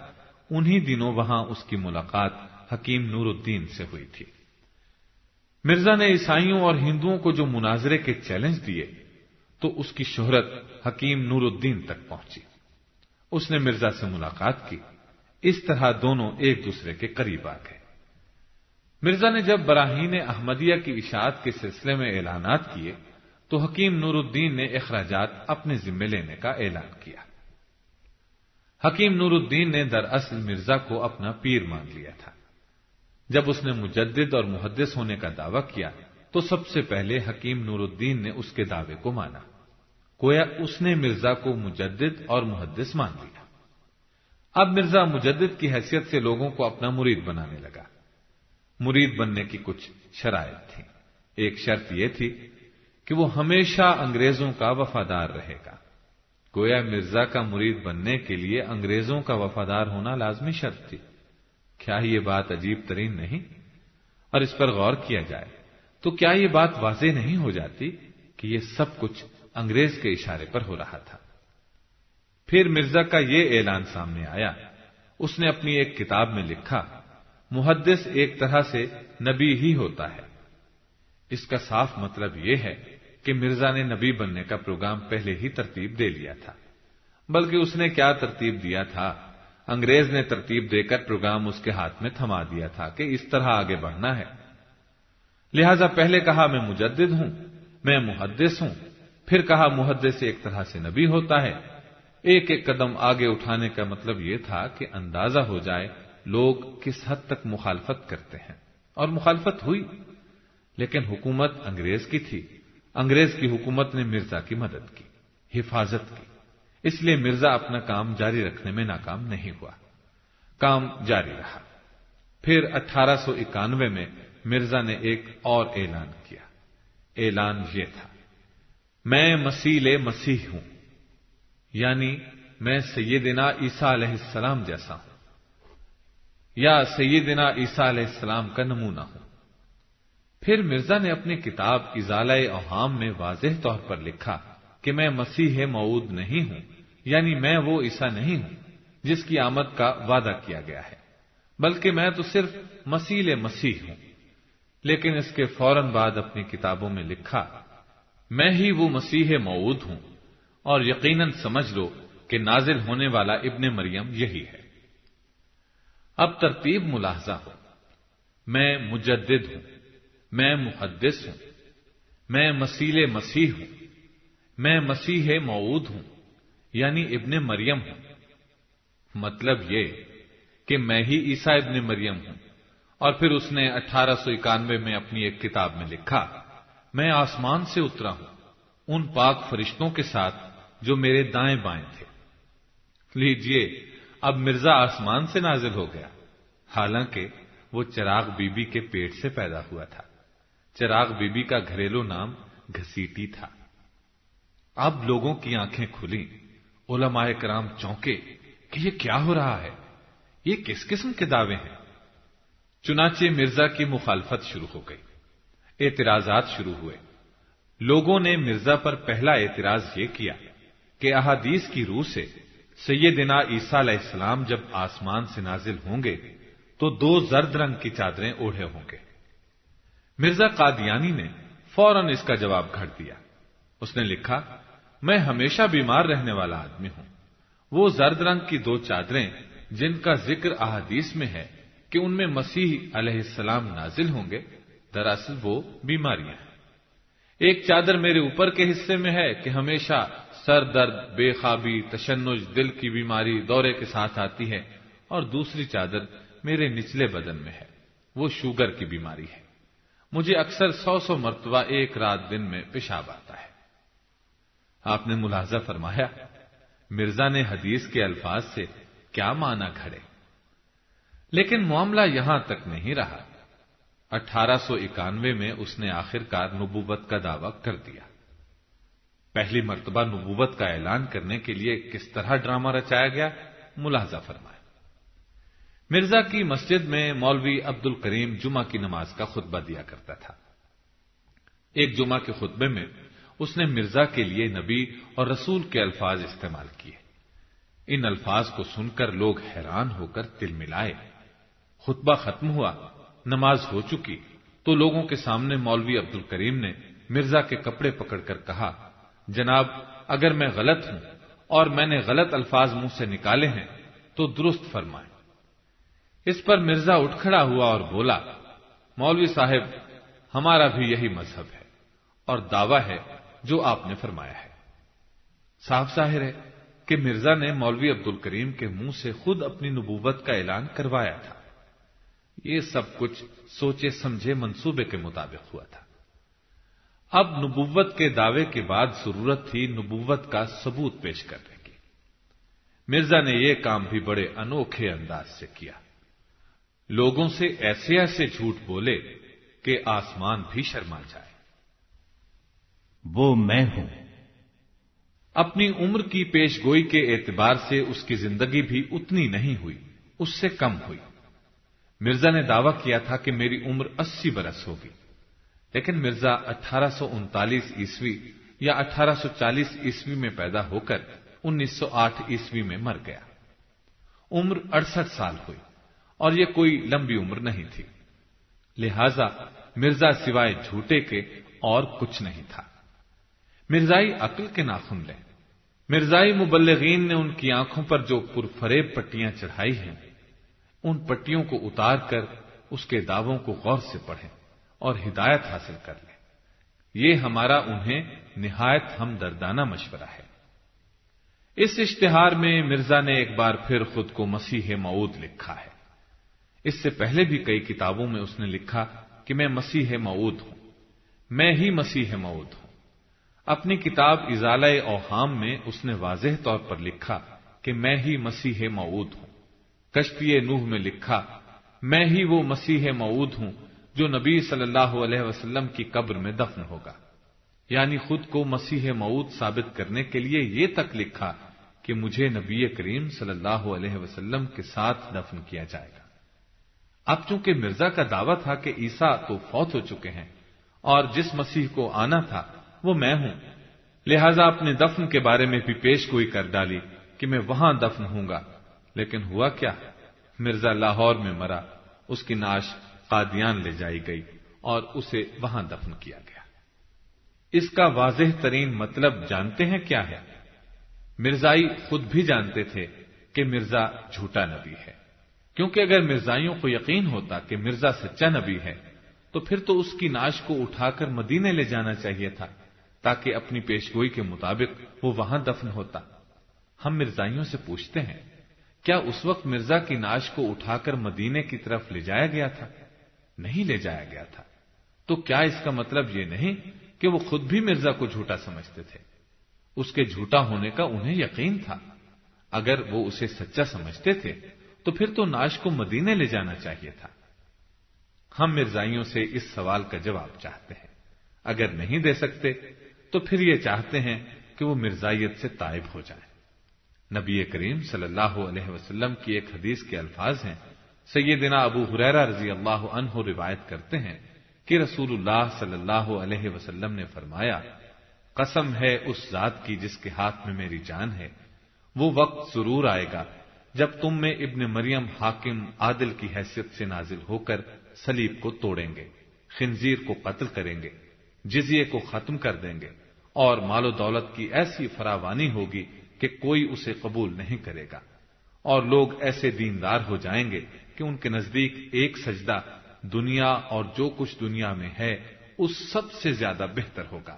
انہی دنوں وہاں اس کی ملاقات حکیم نور الدین سے ہوئی تھی۔ مرزا نے عیسائیوں اور ہندوؤں کو جو مناظرے کے چیلنج دیے، تو اس کی شہرت حکیم نور الدین تک پہنچی۔ اس نے مرزا سے ملاقات کی۔ اس طرح دونوں ایک دوسرے کے قریب آ گئے۔ مرزا نے جب براہین احمدیہ کی اشاعت کے سلسلے میں اعلانات کیے تو حکیم نور الدین نے اخراجات اپنے ذمے لینے کا اعلان کیا۔ حکیم نور الدین نے دراصل مرزا کو اپنا پیر مان لیا تھا۔ جب اس نے مجدد اور محدث ہونے کا دعویٰ کیا، تو سب سے پہلے حکیم نور الدین نے اس کے دعوے کو مانا۔ گویا اس نے مرزا کو مجدد اور محدث مان لیا۔ اب مرزا مجدد کی حیثیت سے لوگوں کو اپنا مرید بنانے لگا۔ مرید بننے کی کچھ شرائط تھی ایک شرط یہ تھی کہ وہ ہمیشہ انگریزوں کا وفادار رہے گا۔ گویا مرزا کا مرید بننے کے لیے انگریزوں کا وفادار ہونا لازمی شرط تھی۔ کیا یہ بات عجیب ترین نہیں؟ اور اس پر غور کیا جائے تو کیا یہ بات واضح نہیں ہو جاتی کہ یہ سب کچھ انگریز کے اشارے پر ہو رہا تھا؟ پھر مرزا کا یہ اعلان سامنے آیا۔ اس نے اپنی ایک کتاب میں لکھا، محدث ایک طرح سے نبی ہی ہوتا ہے۔ اس کا صاف مطلب یہ ہے کہ مرزا نے نبی بننے کا پروگرام پہلے ہی ترتیب دے لیا تھا۔ بلکہ اس نے کیا ترتیب دیا تھا؟ انگریز نے ترتیب دے کر پروگرام اس کے ہاتھ میں تھما دیا تھا کہ اس طرح آگے بڑھنا ہے۔ لہذا پہلے کہا میں مجدد ہوں، میں محدث ہوں، پھر کہا محدث ایک طرح سے نبی ہوتا ہے۔ ایک ایک قدم آگے اٹھانے کا مطلب یہ تھا کہ اندازہ ہو جائے لوگ کس حد تک مخالفت کرتے ہیں۔ اور مخالفت ہوئی، لیکن حکومت انگریز کی تھی۔ انگریز کی حکومت نے مرزا کی مدد کی، حفاظت کی۔ اس لیے مرزا اپنا کام جاری رکھنے میں ناکام نہیں ہوا۔ کام جاری رہا۔ پھر اٹھارہ سو اکانوے میں مرزا نے ایک اور اعلان کیا۔ اعلان یہ تھا، میں مسیل مسیح ہوں۔ یعنی میں سیدنا عیسیٰ علیہ السلام جیسا ہوں۔ یا سیدنا عیسیٰ علیہ السلام کا نمونہ ہوں۔ پھر مرزا نے اپنی کتاب ازالہ اوہام میں واضح طور پر لکھا کہ میں مسیح معود نہیں ہوں یعنی میں وہ عیسا نہیں ہوں، جس کی آمد کا وعدہ کیا گیا ہے، بلکہ میں تو صرف مسیل مسیح ہوں۔ لیکن اس کے فوراً بعد اپنی کتابوں میں لکھا، میں ہی وہ مسیح معود ہوں۔ اور یقیناً سمجھ لو کہ نازل ہونے والا ابن مریم یہی ہے۔ اب ترتیب ملاحظہ ہو۔ میں مجدد ہوں۔ میں محدث ہوں، میں مسیل مسیح ہوں، میں مسیح معود ہوں یعنی ابن مریم ہوں۔ مطلب یہ کہ میں ہی عیسا ابن مریم ہوں اور پھر اس نے اٹھارہ سو اکانوے میں اپنی ایک کتاب میں لکھا، میں آسمان سے اترا ہوں، ان پاک فرشتوں کے ساتھ جو میرے دائیں بائیں تھے۔ لیجیے، اب مرزا آسمان سے نازل ہو گیا، حالانکہ وہ چراغ بی بی کے پیٹ سے پیدا ہوا تھا۔ چراغ بی بی کا گھریلو نام گھسیٹی تھا۔ اب لوگوں کی آنکھیں کھلی۔ علماء کرام چونکے کہ یہ کیا ہو رہا ہے؟ یہ کس قسم کے دعوے ہیں؟ چنانچہ مرزا کی مخالفت شروع ہو گئی۔ اعتراضات شروع ہوئے۔ لوگوں نے مرزا پر پہلا اعتراض یہ کیا کہ احادیث کی روح سے سیدنا عیسیٰ علیہ السلام جب آسمان سے نازل ہوں گے تو دو زرد رنگ کی چادریں اوڑھے ہوں گے۔ مرزا قادیانی نے فوراً اس کا جواب گھڑ دیا۔ اس نے لکھا، میں ہمیشہ بیمار رہنے والا آدمی ہوں۔ وہ زرد رنگ کی دو چادریں جن کا ذکر احادیث میں ہے کہ ان میں مسیح علیہ السلام نازل ہوں گے، دراصل وہ بیماریاں ہیں۔ ایک چادر میرے اوپر کے حصے میں ہے کہ ہمیشہ سر درد، بے خوابی، تشنج، دل کی بیماری دورے کے ساتھ آتی ہے اور دوسری چادر میرے نچلے بدن میں ہے۔ وہ شوگر کی بیماری ہے۔ مجھے اکثر سو سو مرتبہ ایک رات دن میں پیشاب آتا ہے۔ آپ نے ملاحظہ فرمایا، مرزا نے حدیث کے الفاظ سے کیا مانا کھڑے۔ لیکن معاملہ یہاں تک نہیں رہا۔ اٹھارہ سو اکانوے میں اس نے آخر کار نبوت کا دعوی کر دیا۔ پہلی مرتبہ نبوت کا اعلان کرنے کے لیے کس طرح ڈرامہ رچایا گیا، ملاحظہ فرمایا۔ مرزا کی مسجد میں مولوی عبد الکریم جمعہ کی نماز کا خطبہ دیا کرتا تھا۔ ایک جمعہ کے خطبے میں اس نے مرزا کے لیے نبی اور رسول کے الفاظ استعمال کیے۔ ان الفاظ کو سن کر لوگ حیران ہو کر تل ملائے۔ خطبہ ختم ہوا، نماز ہو چکی، تو لوگوں کے سامنے مولوی عبد الکریم نے مرزا کے کپڑے پکڑ کر کہا، جناب، اگر میں غلط ہوں اور میں نے غلط الفاظ منہ سے نکالے ہیں، تو درست فرمائیں۔ اس پر مرزا اٹھ کھڑا ہوا اور بولا، مولوی صاحب، ہمارا بھی یہی مذہب ہے اور دعویٰ ہے جو آپ نے فرمایا ہے۔ صاف ظاہر ہے کہ مرزا نے مولوی عبد الکریم کے منہ سے خود اپنی نبوت کا اعلان کروایا تھا۔ یہ سب کچھ سوچے سمجھے منصوبے کے مطابق ہوا تھا۔ اب نبوت کے دعوے کے بعد ضرورت تھی نبوت کا ثبوت پیش کرنے کی۔ مرزا نے یہ کام بھی بڑے انوکھے انداز سے کیا۔ لوگوں سے ایسے ایسے جھوٹ بولے کہ آسمان بھی شرما جائے۔ وہ میں ہوں۔ اپنی عمر کی پیش گوئی کے اعتبار سے اس کی زندگی بھی اتنی نہیں ہوئی اس سے کم ہوئی۔ مرزا نے دعویٰ کیا تھا کہ میری عمر اسی برس ہوگی لیکن مرزا اٹھارہ سو انتالیس عیسوی یا اٹھارہ سو چالیس عیسوی میں پیدا ہو کر انیس سو آٹھ عیسوی میں مر گیا۔ عمر اڑسٹھ سال ہوئی۔ اور یہ کوئی لمبی عمر نہیں تھی۔ لہذا مرزا سوائے جھوٹے کے اور کچھ نہیں تھا۔ مرزائی عقل کے ناخن لیں۔ مرزائی مبلغین نے ان کی آنکھوں پر جو پرفریب پٹیاں چڑھائی ہیں، ان پٹیوں کو اتار کر اس کے دعووں کو غور سے پڑھیں اور ہدایت حاصل کر لیں۔ یہ ہمارا انہیں نہایت ہم دردانہ مشورہ ہے۔ اس اشتہار میں مرزا نے ایک بار پھر خود کو مسیح معود لکھا ہے۔ اس سے پہلے بھی کئی کتابوں میں اس نے لکھا کہ میں مسیح معود ہوں۔ میں ہی مسیح معود ہوں۔ اپنی کتاب ازالہ اوہام میں اس نے واضح طور پر لکھا کہ میں ہی مسیح معود ہوں۔ کشتی نوح میں لکھا، میں ہی وہ مسیح معود ہوں جو نبی صلی اللہ علیہ وسلم کی قبر میں دفن ہوگا۔ یعنی خود کو مسیح معود ثابت کرنے کے لیے یہ تک لکھا کہ مجھے نبی کریم صلی اللہ علیہ وسلم کے ساتھ دفن کیا جائے۔ گا اب چونکہ مرزا کا دعویٰ تھا کہ عیسا تو فوت ہو چکے ہیں اور جس مسیح کو آنا تھا وہ میں ہوں۔ لہذا اپنے دفن کے بارے میں بھی پیش گوئی کر ڈالی کہ میں وہاں دفن ہوں گا۔ لیکن ہوا کیا؟ مرزا لاہور میں مرا۔ اس کی ناش قادیان لے جائی گئی اور اسے وہاں دفن کیا گیا۔ اس کا واضح ترین مطلب جانتے ہیں کیا ہے؟ مرزائی خود بھی جانتے تھے کہ مرزا جھوٹا نبی ہے۔ کیونکہ اگر مرزائیوں کو یقین ہوتا کہ مرزا سچا نبی ہے، تو پھر تو اس کی ناش کو اٹھا کر مدینے لے جانا چاہیے تھا، تاکہ اپنی پیشگوئی کے مطابق وہ وہاں دفن ہوتا۔ ہم مرزائیوں سے پوچھتے ہیں، کیا اس وقت مرزا کی ناش کو اٹھا کر مدینے کی طرف لے جایا گیا تھا؟ نہیں لے جایا گیا تھا۔ تو کیا اس کا مطلب یہ نہیں کہ وہ خود بھی مرزا کو جھوٹا سمجھتے تھے؟ اس کے جھوٹا ہونے کا انہیں یقین تھا۔ اگر وہ اسے سچا سمجھتے تھے تو پھر تو ناش کو مدینے لے جانا چاہیے تھا۔ ہم مرزائیوں سے اس سوال کا جواب چاہتے ہیں۔ اگر نہیں دے سکتے، تو پھر یہ چاہتے ہیں کہ وہ مرزائیت سے تائب ہو جائے نبی کریم صلی اللہ علیہ وسلم کی ایک حدیث کے الفاظ ہیں۔ سیدنا ابو حریرا رضی اللہ عنہ روایت کرتے ہیں کہ رسول اللہ صلی اللہ علیہ وسلم نے فرمایا، قسم ہے اس ذات کی جس کے ہاتھ میں میری جان ہے۔ وہ وقت ضرور آئے گا جب تم میں ابن مریم حاکم عادل کی حیثیت سے نازل ہو کر سلیب کو توڑیں گے، خنزیر کو قتل کریں گے، جزیے کو ختم کر دیں گے، اور مال و دولت کی ایسی فراوانی ہوگی کہ کوئی اسے قبول نہیں کرے گا۔ اور لوگ ایسے دیندار ہو جائیں گے کہ ان کے نزدیک ایک سجدہ دنیا اور جو کچھ دنیا میں ہے، اس سب سے زیادہ بہتر ہوگا۔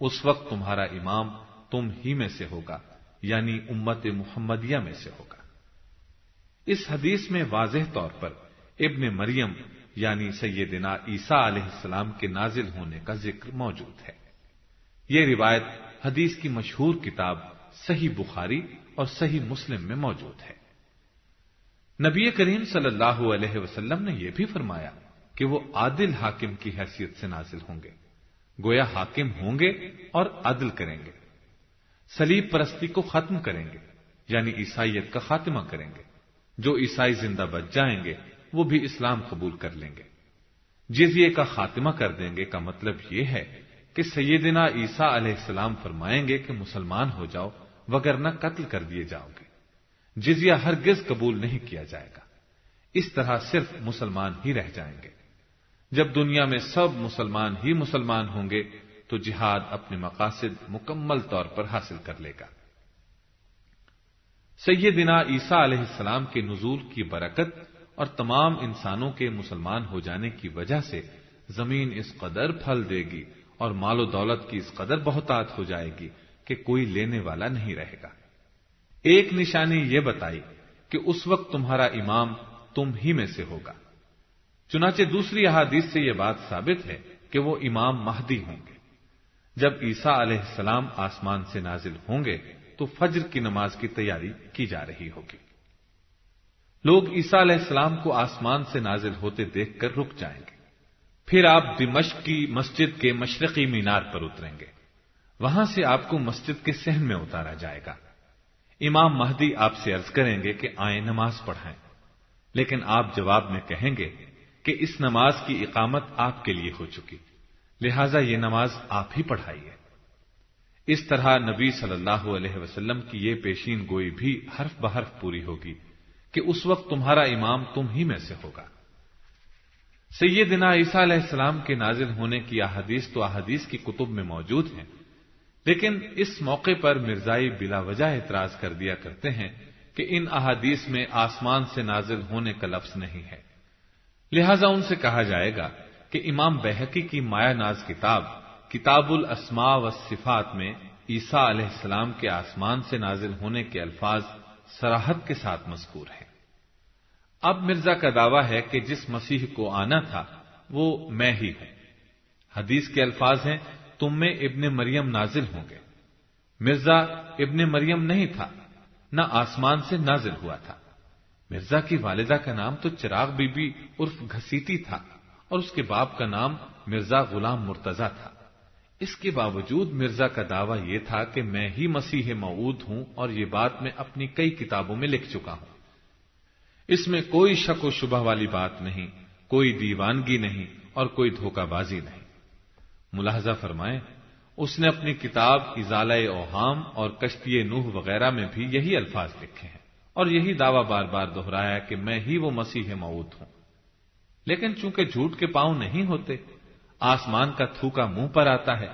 اس وقت تمہارا امام تم ہی میں سے ہوگا۔ یعنی امت محمدیہ میں سے ہوگا۔ اس حدیث میں واضح طور پر ابن مریم یعنی سیدنا عیسیٰ علیہ السلام کے نازل ہونے کا ذکر موجود ہے۔ یہ روایت حدیث کی مشہور کتاب صحیح بخاری اور صحیح مسلم میں موجود ہے۔ نبی کریم صلی اللہ علیہ وسلم نے یہ بھی فرمایا کہ وہ عادل حاکم کی حیثیت سے نازل ہوں گے۔ گویا حاکم ہوں گے اور عدل کریں گے۔ سلیب پرستی کو ختم کریں گے یعنی عیسائیت کا خاتمہ کریں گے۔ جو عیسائی زندہ بچ جائیں گے، وہ بھی اسلام قبول کر لیں گے۔ جزیے کا خاتمہ کر دیں گے کا مطلب یہ ہے کہ سیدنا عیسیٰ علیہ السلام فرمائیں گے کہ مسلمان ہو جاؤ وگرنہ قتل کر دیے جاؤ گے۔ جزیہ ہرگز قبول نہیں کیا جائے گا۔ اس طرح صرف مسلمان ہی رہ جائیں گے۔ جب دنیا میں سب مسلمان ہی مسلمان ہوں گے تو جہاد اپنے مقاصد مکمل طور پر حاصل کر لے گا۔ سیدنا عیسیٰ علیہ السلام کے نزول کی برکت اور تمام انسانوں کے مسلمان ہو جانے کی وجہ سے زمین اس قدر پھل دے گی اور مال و دولت کی اس قدر بہتات ہو جائے گی کہ کوئی لینے والا نہیں رہے گا۔ ایک نشانی یہ بتائی کہ اس وقت تمہارا امام تم ہی میں سے ہوگا۔ چنانچہ دوسری احادیث سے یہ بات ثابت ہے کہ وہ امام مہدی ہوں گے۔ جب عیسیٰ علیہ السلام آسمان سے نازل ہوں گے تو فجر کی نماز کی تیاری کی جا رہی ہوگی۔ لوگ عیسیٰ علیہ السلام کو آسمان سے نازل ہوتے دیکھ کر رک جائیں گے۔ پھر آپ دمشق کی مسجد کے مشرقی مینار پر اتریں گے۔ وہاں سے آپ کو مسجد کے سہن میں اتارا جائے گا۔ امام مہدی آپ سے عرض کریں گے کہ آئیں نماز پڑھائیں۔ لیکن آپ جواب میں کہیں گے کہ اس نماز کی اقامت آپ کے لیے ہو چکی۔ لہذا یہ نماز آپ ہی پڑھائیے۔ اس طرح نبی صلی اللہ علیہ وسلم کی یہ پیشین گوئی بھی حرف بحرف پوری ہوگی کہ اس وقت تمہارا امام تم ہی میں سے ہوگا۔ سیدنا عیسیٰ علیہ السلام کے نازل ہونے کی احادیث تو احادیث کی کتب میں موجود ہیں، لیکن اس موقع پر مرزائی بلا وجہ اعتراض کر دیا کرتے ہیں کہ ان احادیث میں آسمان سے نازل ہونے کا لفظ نہیں ہے۔ لہذا ان سے کہا جائے گا کہ امام بحقی کی مایا ناز کتاب کتاب الاسماء و صفات میں عیسیٰ علیہ السلام کے آسمان سے نازل ہونے کے الفاظ سراحت کے ساتھ مذکور ہیں۔ اب مرزا کا دعویٰ ہے کہ جس مسیح کو آنا تھا، وہ میں ہی ہوں۔ حدیث کے الفاظ ہیں، تم میں ابن مریم نازل ہوں گے۔ مرزا ابن مریم نہیں تھا، نہ آسمان سے نازل ہوا تھا۔ مرزا کی والدہ کا نام تو چراغ بی بی عرف گھسیٹی تھا۔ اور اس کے باپ کا نام مرزا غلام مرتزا تھا۔ اس کے باوجود مرزا کا دعویٰ یہ تھا کہ میں ہی مسیح معود ہوں اور یہ بات میں اپنی کئی کتابوں میں لکھ چکا ہوں۔ اس میں کوئی شک و شبہ والی بات نہیں، کوئی دیوانگی نہیں اور کوئی دھوکہ بازی نہیں۔ ملاحظہ فرمائیں، اس نے اپنی کتاب ازالہ اوہام اور کشتی نوح وغیرہ میں بھی یہی الفاظ لکھے ہیں۔ اور یہی دعویٰ بار بار دہرایا کہ میں ہی وہ مسیح معود ہوں۔ لیکن چونکہ جھوٹ کے پاؤں نہیں ہوتے، آسمان کا تھوکا منہ پر آتا ہے،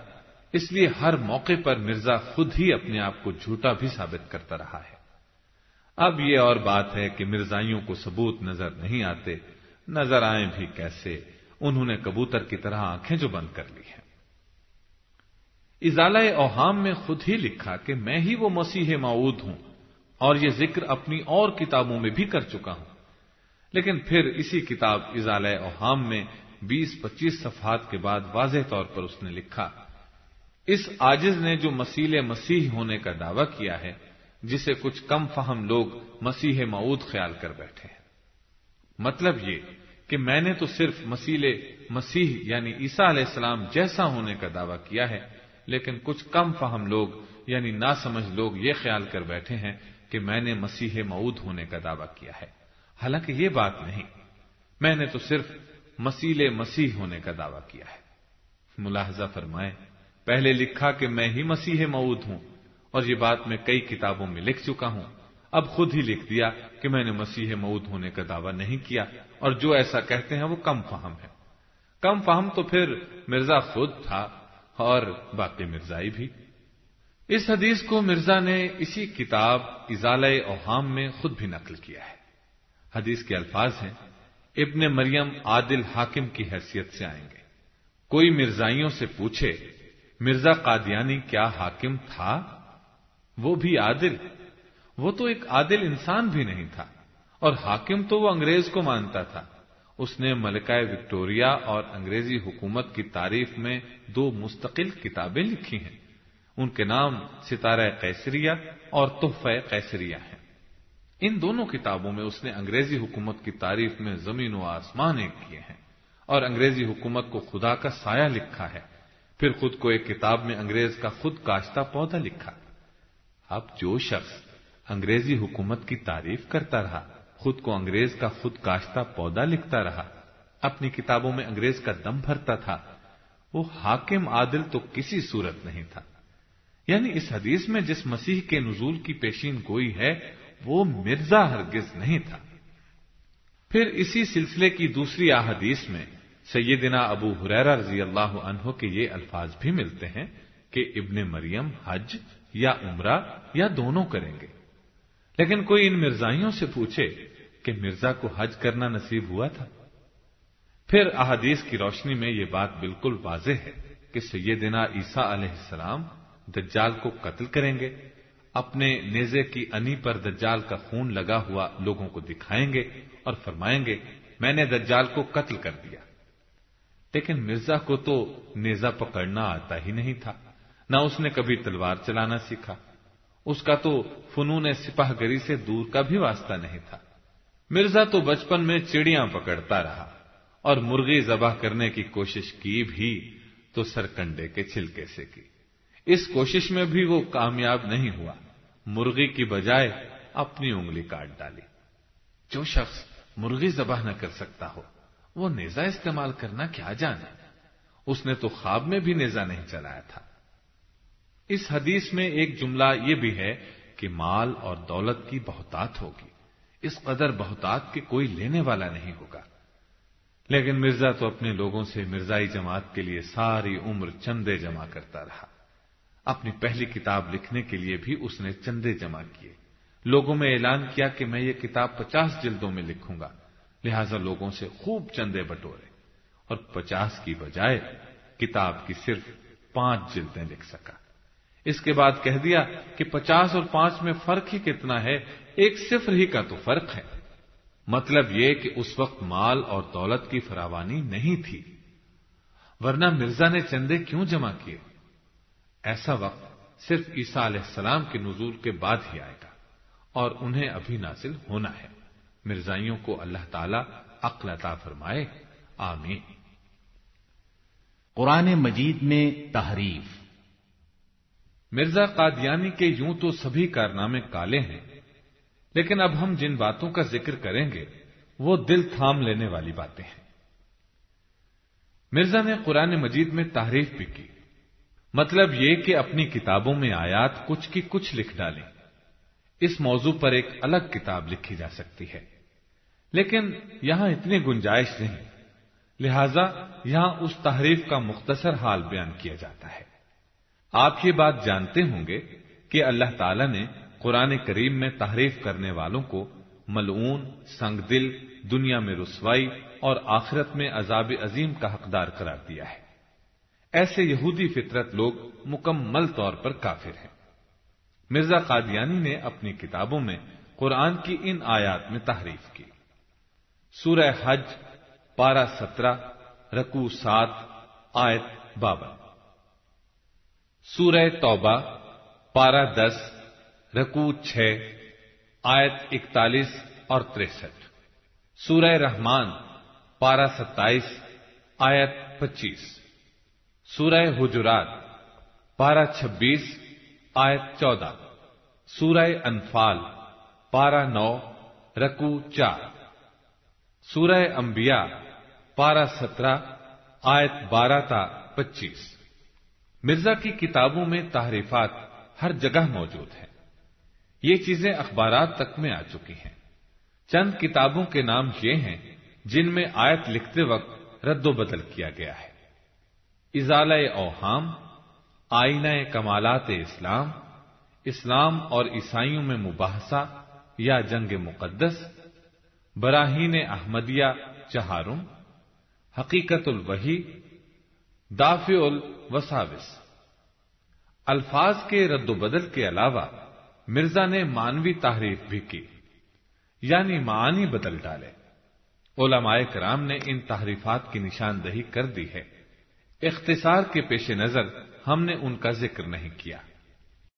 اس لیے ہر موقع پر مرزا خود ہی اپنے آپ کو جھوٹا بھی ثابت کرتا رہا ہے۔ اب یہ اور بات ہے کہ مرزائیوں کو ثبوت نظر نہیں آتے، نظر آئیں بھی کیسے؟ انہوں نے کبوتر کی طرح آنکھیں جو بند کر لی ہیں۔ ازالہ اوہام میں خود ہی لکھا کہ میں ہی وہ مسیح معود ہوں اور یہ ذکر اپنی اور کتابوں میں بھی کر چکا ہوں۔ لیکن پھر اسی کتاب ازالہ اوہام میں بیس پچیس صفحات کے بعد واضح طور پر اس نے لکھا، اس آجز نے جو مسیل مسیح ہونے کا دعویٰ کیا ہے، جسے کچھ کم فہم لوگ مسیح معود خیال کر بیٹھے ہیں۔ مطلب یہ کہ میں نے تو صرف مسیل مسیح یعنی عیسیٰ علیہ السلام جیسا ہونے کا دعویٰ کیا ہے، لیکن کچھ کم فہم لوگ یعنی نہ سمجھ لوگ یہ خیال کر بیٹھے ہیں کہ میں نے مسیح معود ہونے کا دعویٰ کیا ہے۔ حالانکہ یہ بات نہیں، میں نے تو صرف مسیل مسیح ہونے کا دعویٰ کیا ہے۔ ملاحظہ فرمائے پہلے لکھا کہ میں ہی مسیح معود ہوں اور یہ بات میں کئی کتابوں میں لکھ چکا ہوں۔ اب خود ہی لکھ دیا کہ میں نے مسیح مود ہونے کا دعویٰ نہیں کیا اور جو ایسا کہتے ہیں وہ کم فہم ہے۔ کم فہم تو پھر مرزا خود تھا اور باقی مرزائی بھی۔ اس حدیث کو مرزا نے اسی کتاب ازال اوہام میں خود بھی نقل کیا ہے۔ حدیث کے الفاظ ہیں، ابن مریم عادل حاکم کی حیثیت سے آئیں گے۔ کوئی مرزائیوں سے پوچھے، مرزا قادیانی کیا حاکم تھا؟ وہ بھی عادل۔ وہ تو ایک عادل انسان بھی نہیں تھا، اور حاکم تو وہ انگریز کو مانتا تھا۔ اس نے ملکہ وکٹوریا اور انگریزی حکومت کی تعریف میں دو مستقل کتابیں لکھی ہیں۔ ان کے نام ستارہ قیسریہ اور تحفہ قیسریہ ہیں۔ ان دونوں کتابوں میں اس نے انگریزی حکومت کی تعریف میں زمین و آسمان ایک کیے ہیں اور انگریزی حکومت کو خدا کا سایہ لکھا ہے۔ پھر خود کو ایک کتاب میں انگریز کا خود کاشتہ پودا لکھا۔ اب جو شخص انگریزی حکومت کی تعریف کرتا رہا، خود کو انگریز کا خود کاشتہ پودا لکھتا رہا۔ اپنی کتابوں میں انگریز کا دم بھرتا تھا۔ وہ حاکم عادل تو کسی صورت نہیں تھا۔ یعنی اس حدیث میں جس مسیح کے نزول کی پیشین گوئی ہے وہ مرزا ہرگز نہیں تھا۔ پھر اسی سلسلے کی دوسری احادیث میں سیدنا ابو حریرا رضی اللہ عنہ کے یہ الفاظ بھی ملتے ہیں کہ ابن مریم حج یا عمرہ یا دونوں کریں گے۔ لیکن کوئی ان مرزائیوں سے پوچھے کہ مرزا کو حج کرنا نصیب ہوا تھا۔ پھر احادیث کی روشنی میں یہ بات بالکل واضح ہے کہ سیدنا عیسیٰ علیہ السلام دجال کو قتل کریں گے۔ اپنے نیزے کی انی پر دجال کا خون لگا ہوا لوگوں کو دکھائیں گے اور فرمائیں گے، میں نے دجال کو قتل کر دیا۔ لیکن مرزا کو تو نیزا پکڑنا آتا ہی نہیں تھا۔ نہ اس نے کبھی تلوار چلانا سیکھا۔ اس کا تو فنون سپاہ گری سے دور کا بھی واسطہ نہیں تھا۔ مرزا تو بچپن میں چڑیاں پکڑتا رہا اور مرغی ذبح کرنے کی کوشش کی بھی تو سرکنڈے کے چھلکے سے کی۔ اس کوشش میں بھی وہ کامیاب نہیں ہوا۔ مرغی کی بجائے اپنی انگلی کاٹ ڈالی۔ جو شخص مرغی ذبح نہ کر سکتا ہو، وہ نیزا استعمال کرنا کیا جانا اس نے تو خواب میں بھی نیزا نہیں چلایا تھا۔ اس حدیث میں ایک جملہ یہ بھی ہے کہ مال اور دولت کی بہتات ہوگی۔ اس قدر بہتات کے کوئی لینے والا نہیں ہوگا۔ لیکن مرزا تو اپنے لوگوں سے مرزائی جماعت کے لیے ساری عمر چندے جمع کرتا رہا۔ اپنی پہلی کتاب لکھنے کے لیے بھی اس نے چندے جمع کیے۔ لوگوں میں اعلان کیا کہ میں یہ کتاب پچاس جلدوں میں لکھوں گا۔ لہذا لوگوں سے خوب چندے بٹورے۔ اور پچاس کی بجائے کتاب کی صرف پانچ جلدیں لکھ سکا۔ اس کے بعد کہہ دیا کہ پچاس اور پانچ میں فرق ہی کتنا ہے؟ ایک صفر ہی کا تو فرق ہے۔ مطلب یہ کہ اس وقت مال اور دولت کی فراوانی نہیں تھی۔ ورنہ مرزا نے چندے کیوں جمع کیے؟ ایسا وقت صرف عیسیٰ علیہ السلام کے نزول کے بعد ہی آئے گا اور انہیں ابھی نازل ہونا ہے۔ مرزائیوں کو اللہ تعالی عقل عطا فرمائے۔ آمین۔ قرآن مجید میں تحریف۔ مرزا قادیانی کے یوں تو سبھی کارنامے کالے ہیں لیکن اب ہم جن باتوں کا ذکر کریں گے وہ دل تھام لینے والی باتیں ہیں۔ مرزا نے قرآن مجید میں تحریف بھی کی۔ مطلب یہ کہ اپنی کتابوں میں آیات کچھ کی کچھ لکھ ڈالیں۔ اس موضوع پر ایک الگ کتاب لکھی جا سکتی ہے۔ لیکن یہاں اتنی گنجائش نہیں، لہذا یہاں اس تحریف کا مختصر حال بیان کیا جاتا ہے۔ آپ یہ بات جانتے ہوں گے کہ اللہ تعالی نے قرآن کریم میں تحریف کرنے والوں کو ملعون، سنگ دل، دنیا میں رسوائی اور آخرت میں عذاب عظیم کا حقدار قرار دیا ہے۔ ایسے یہودی فطرت لوگ مکمل طور پر کافر ہیں۔ مرزا قادیانی نے اپنی کتابوں میں قرآن کی ان آیات میں تحریف کی۔ سورہ حج، پارہ سترہ رکو سات، آیت بابر سورہ توبہ، پارہ دس رکو چھ، آیت اکتالیس اور تریسٹھ۔ سورہ رحمان، پارہ ستائیس، آیت پچیس۔ سورہ حجرات، پارہ چھبیس، آیت چودہ۔ سورہ انفال، پارہ نو رکو چار۔ سورہ انبیاء، پارہ سترہ، آیت بارہ تا پچیس۔ مرزا کی کتابوں میں تحریفات ہر جگہ موجود ہیں۔ یہ چیزیں اخبارات تک میں آ چکی ہیں۔ چند کتابوں کے نام یہ ہیں جن میں آیت لکھتے وقت رد و بدل کیا گیا ہے۔ ازال اوہام آئینہ کمالات اسلام اسلام اور عیسائیوں میں مباحثہ یا جنگ مقدس، براہین احمدیہ چہارم، حقیقت الوحی، دافع الوساوس۔ الفاظ کے رد و بدل کے علاوہ مرزا نے مانوی تحریف بھی کی یعنی معانی بدل ڈالے۔ علماء کرام نے ان تحریفات کی نشاندہی کر دی ہے۔ اختصار کے پیش نظر ہم نے ان کا ذکر نہیں کیا۔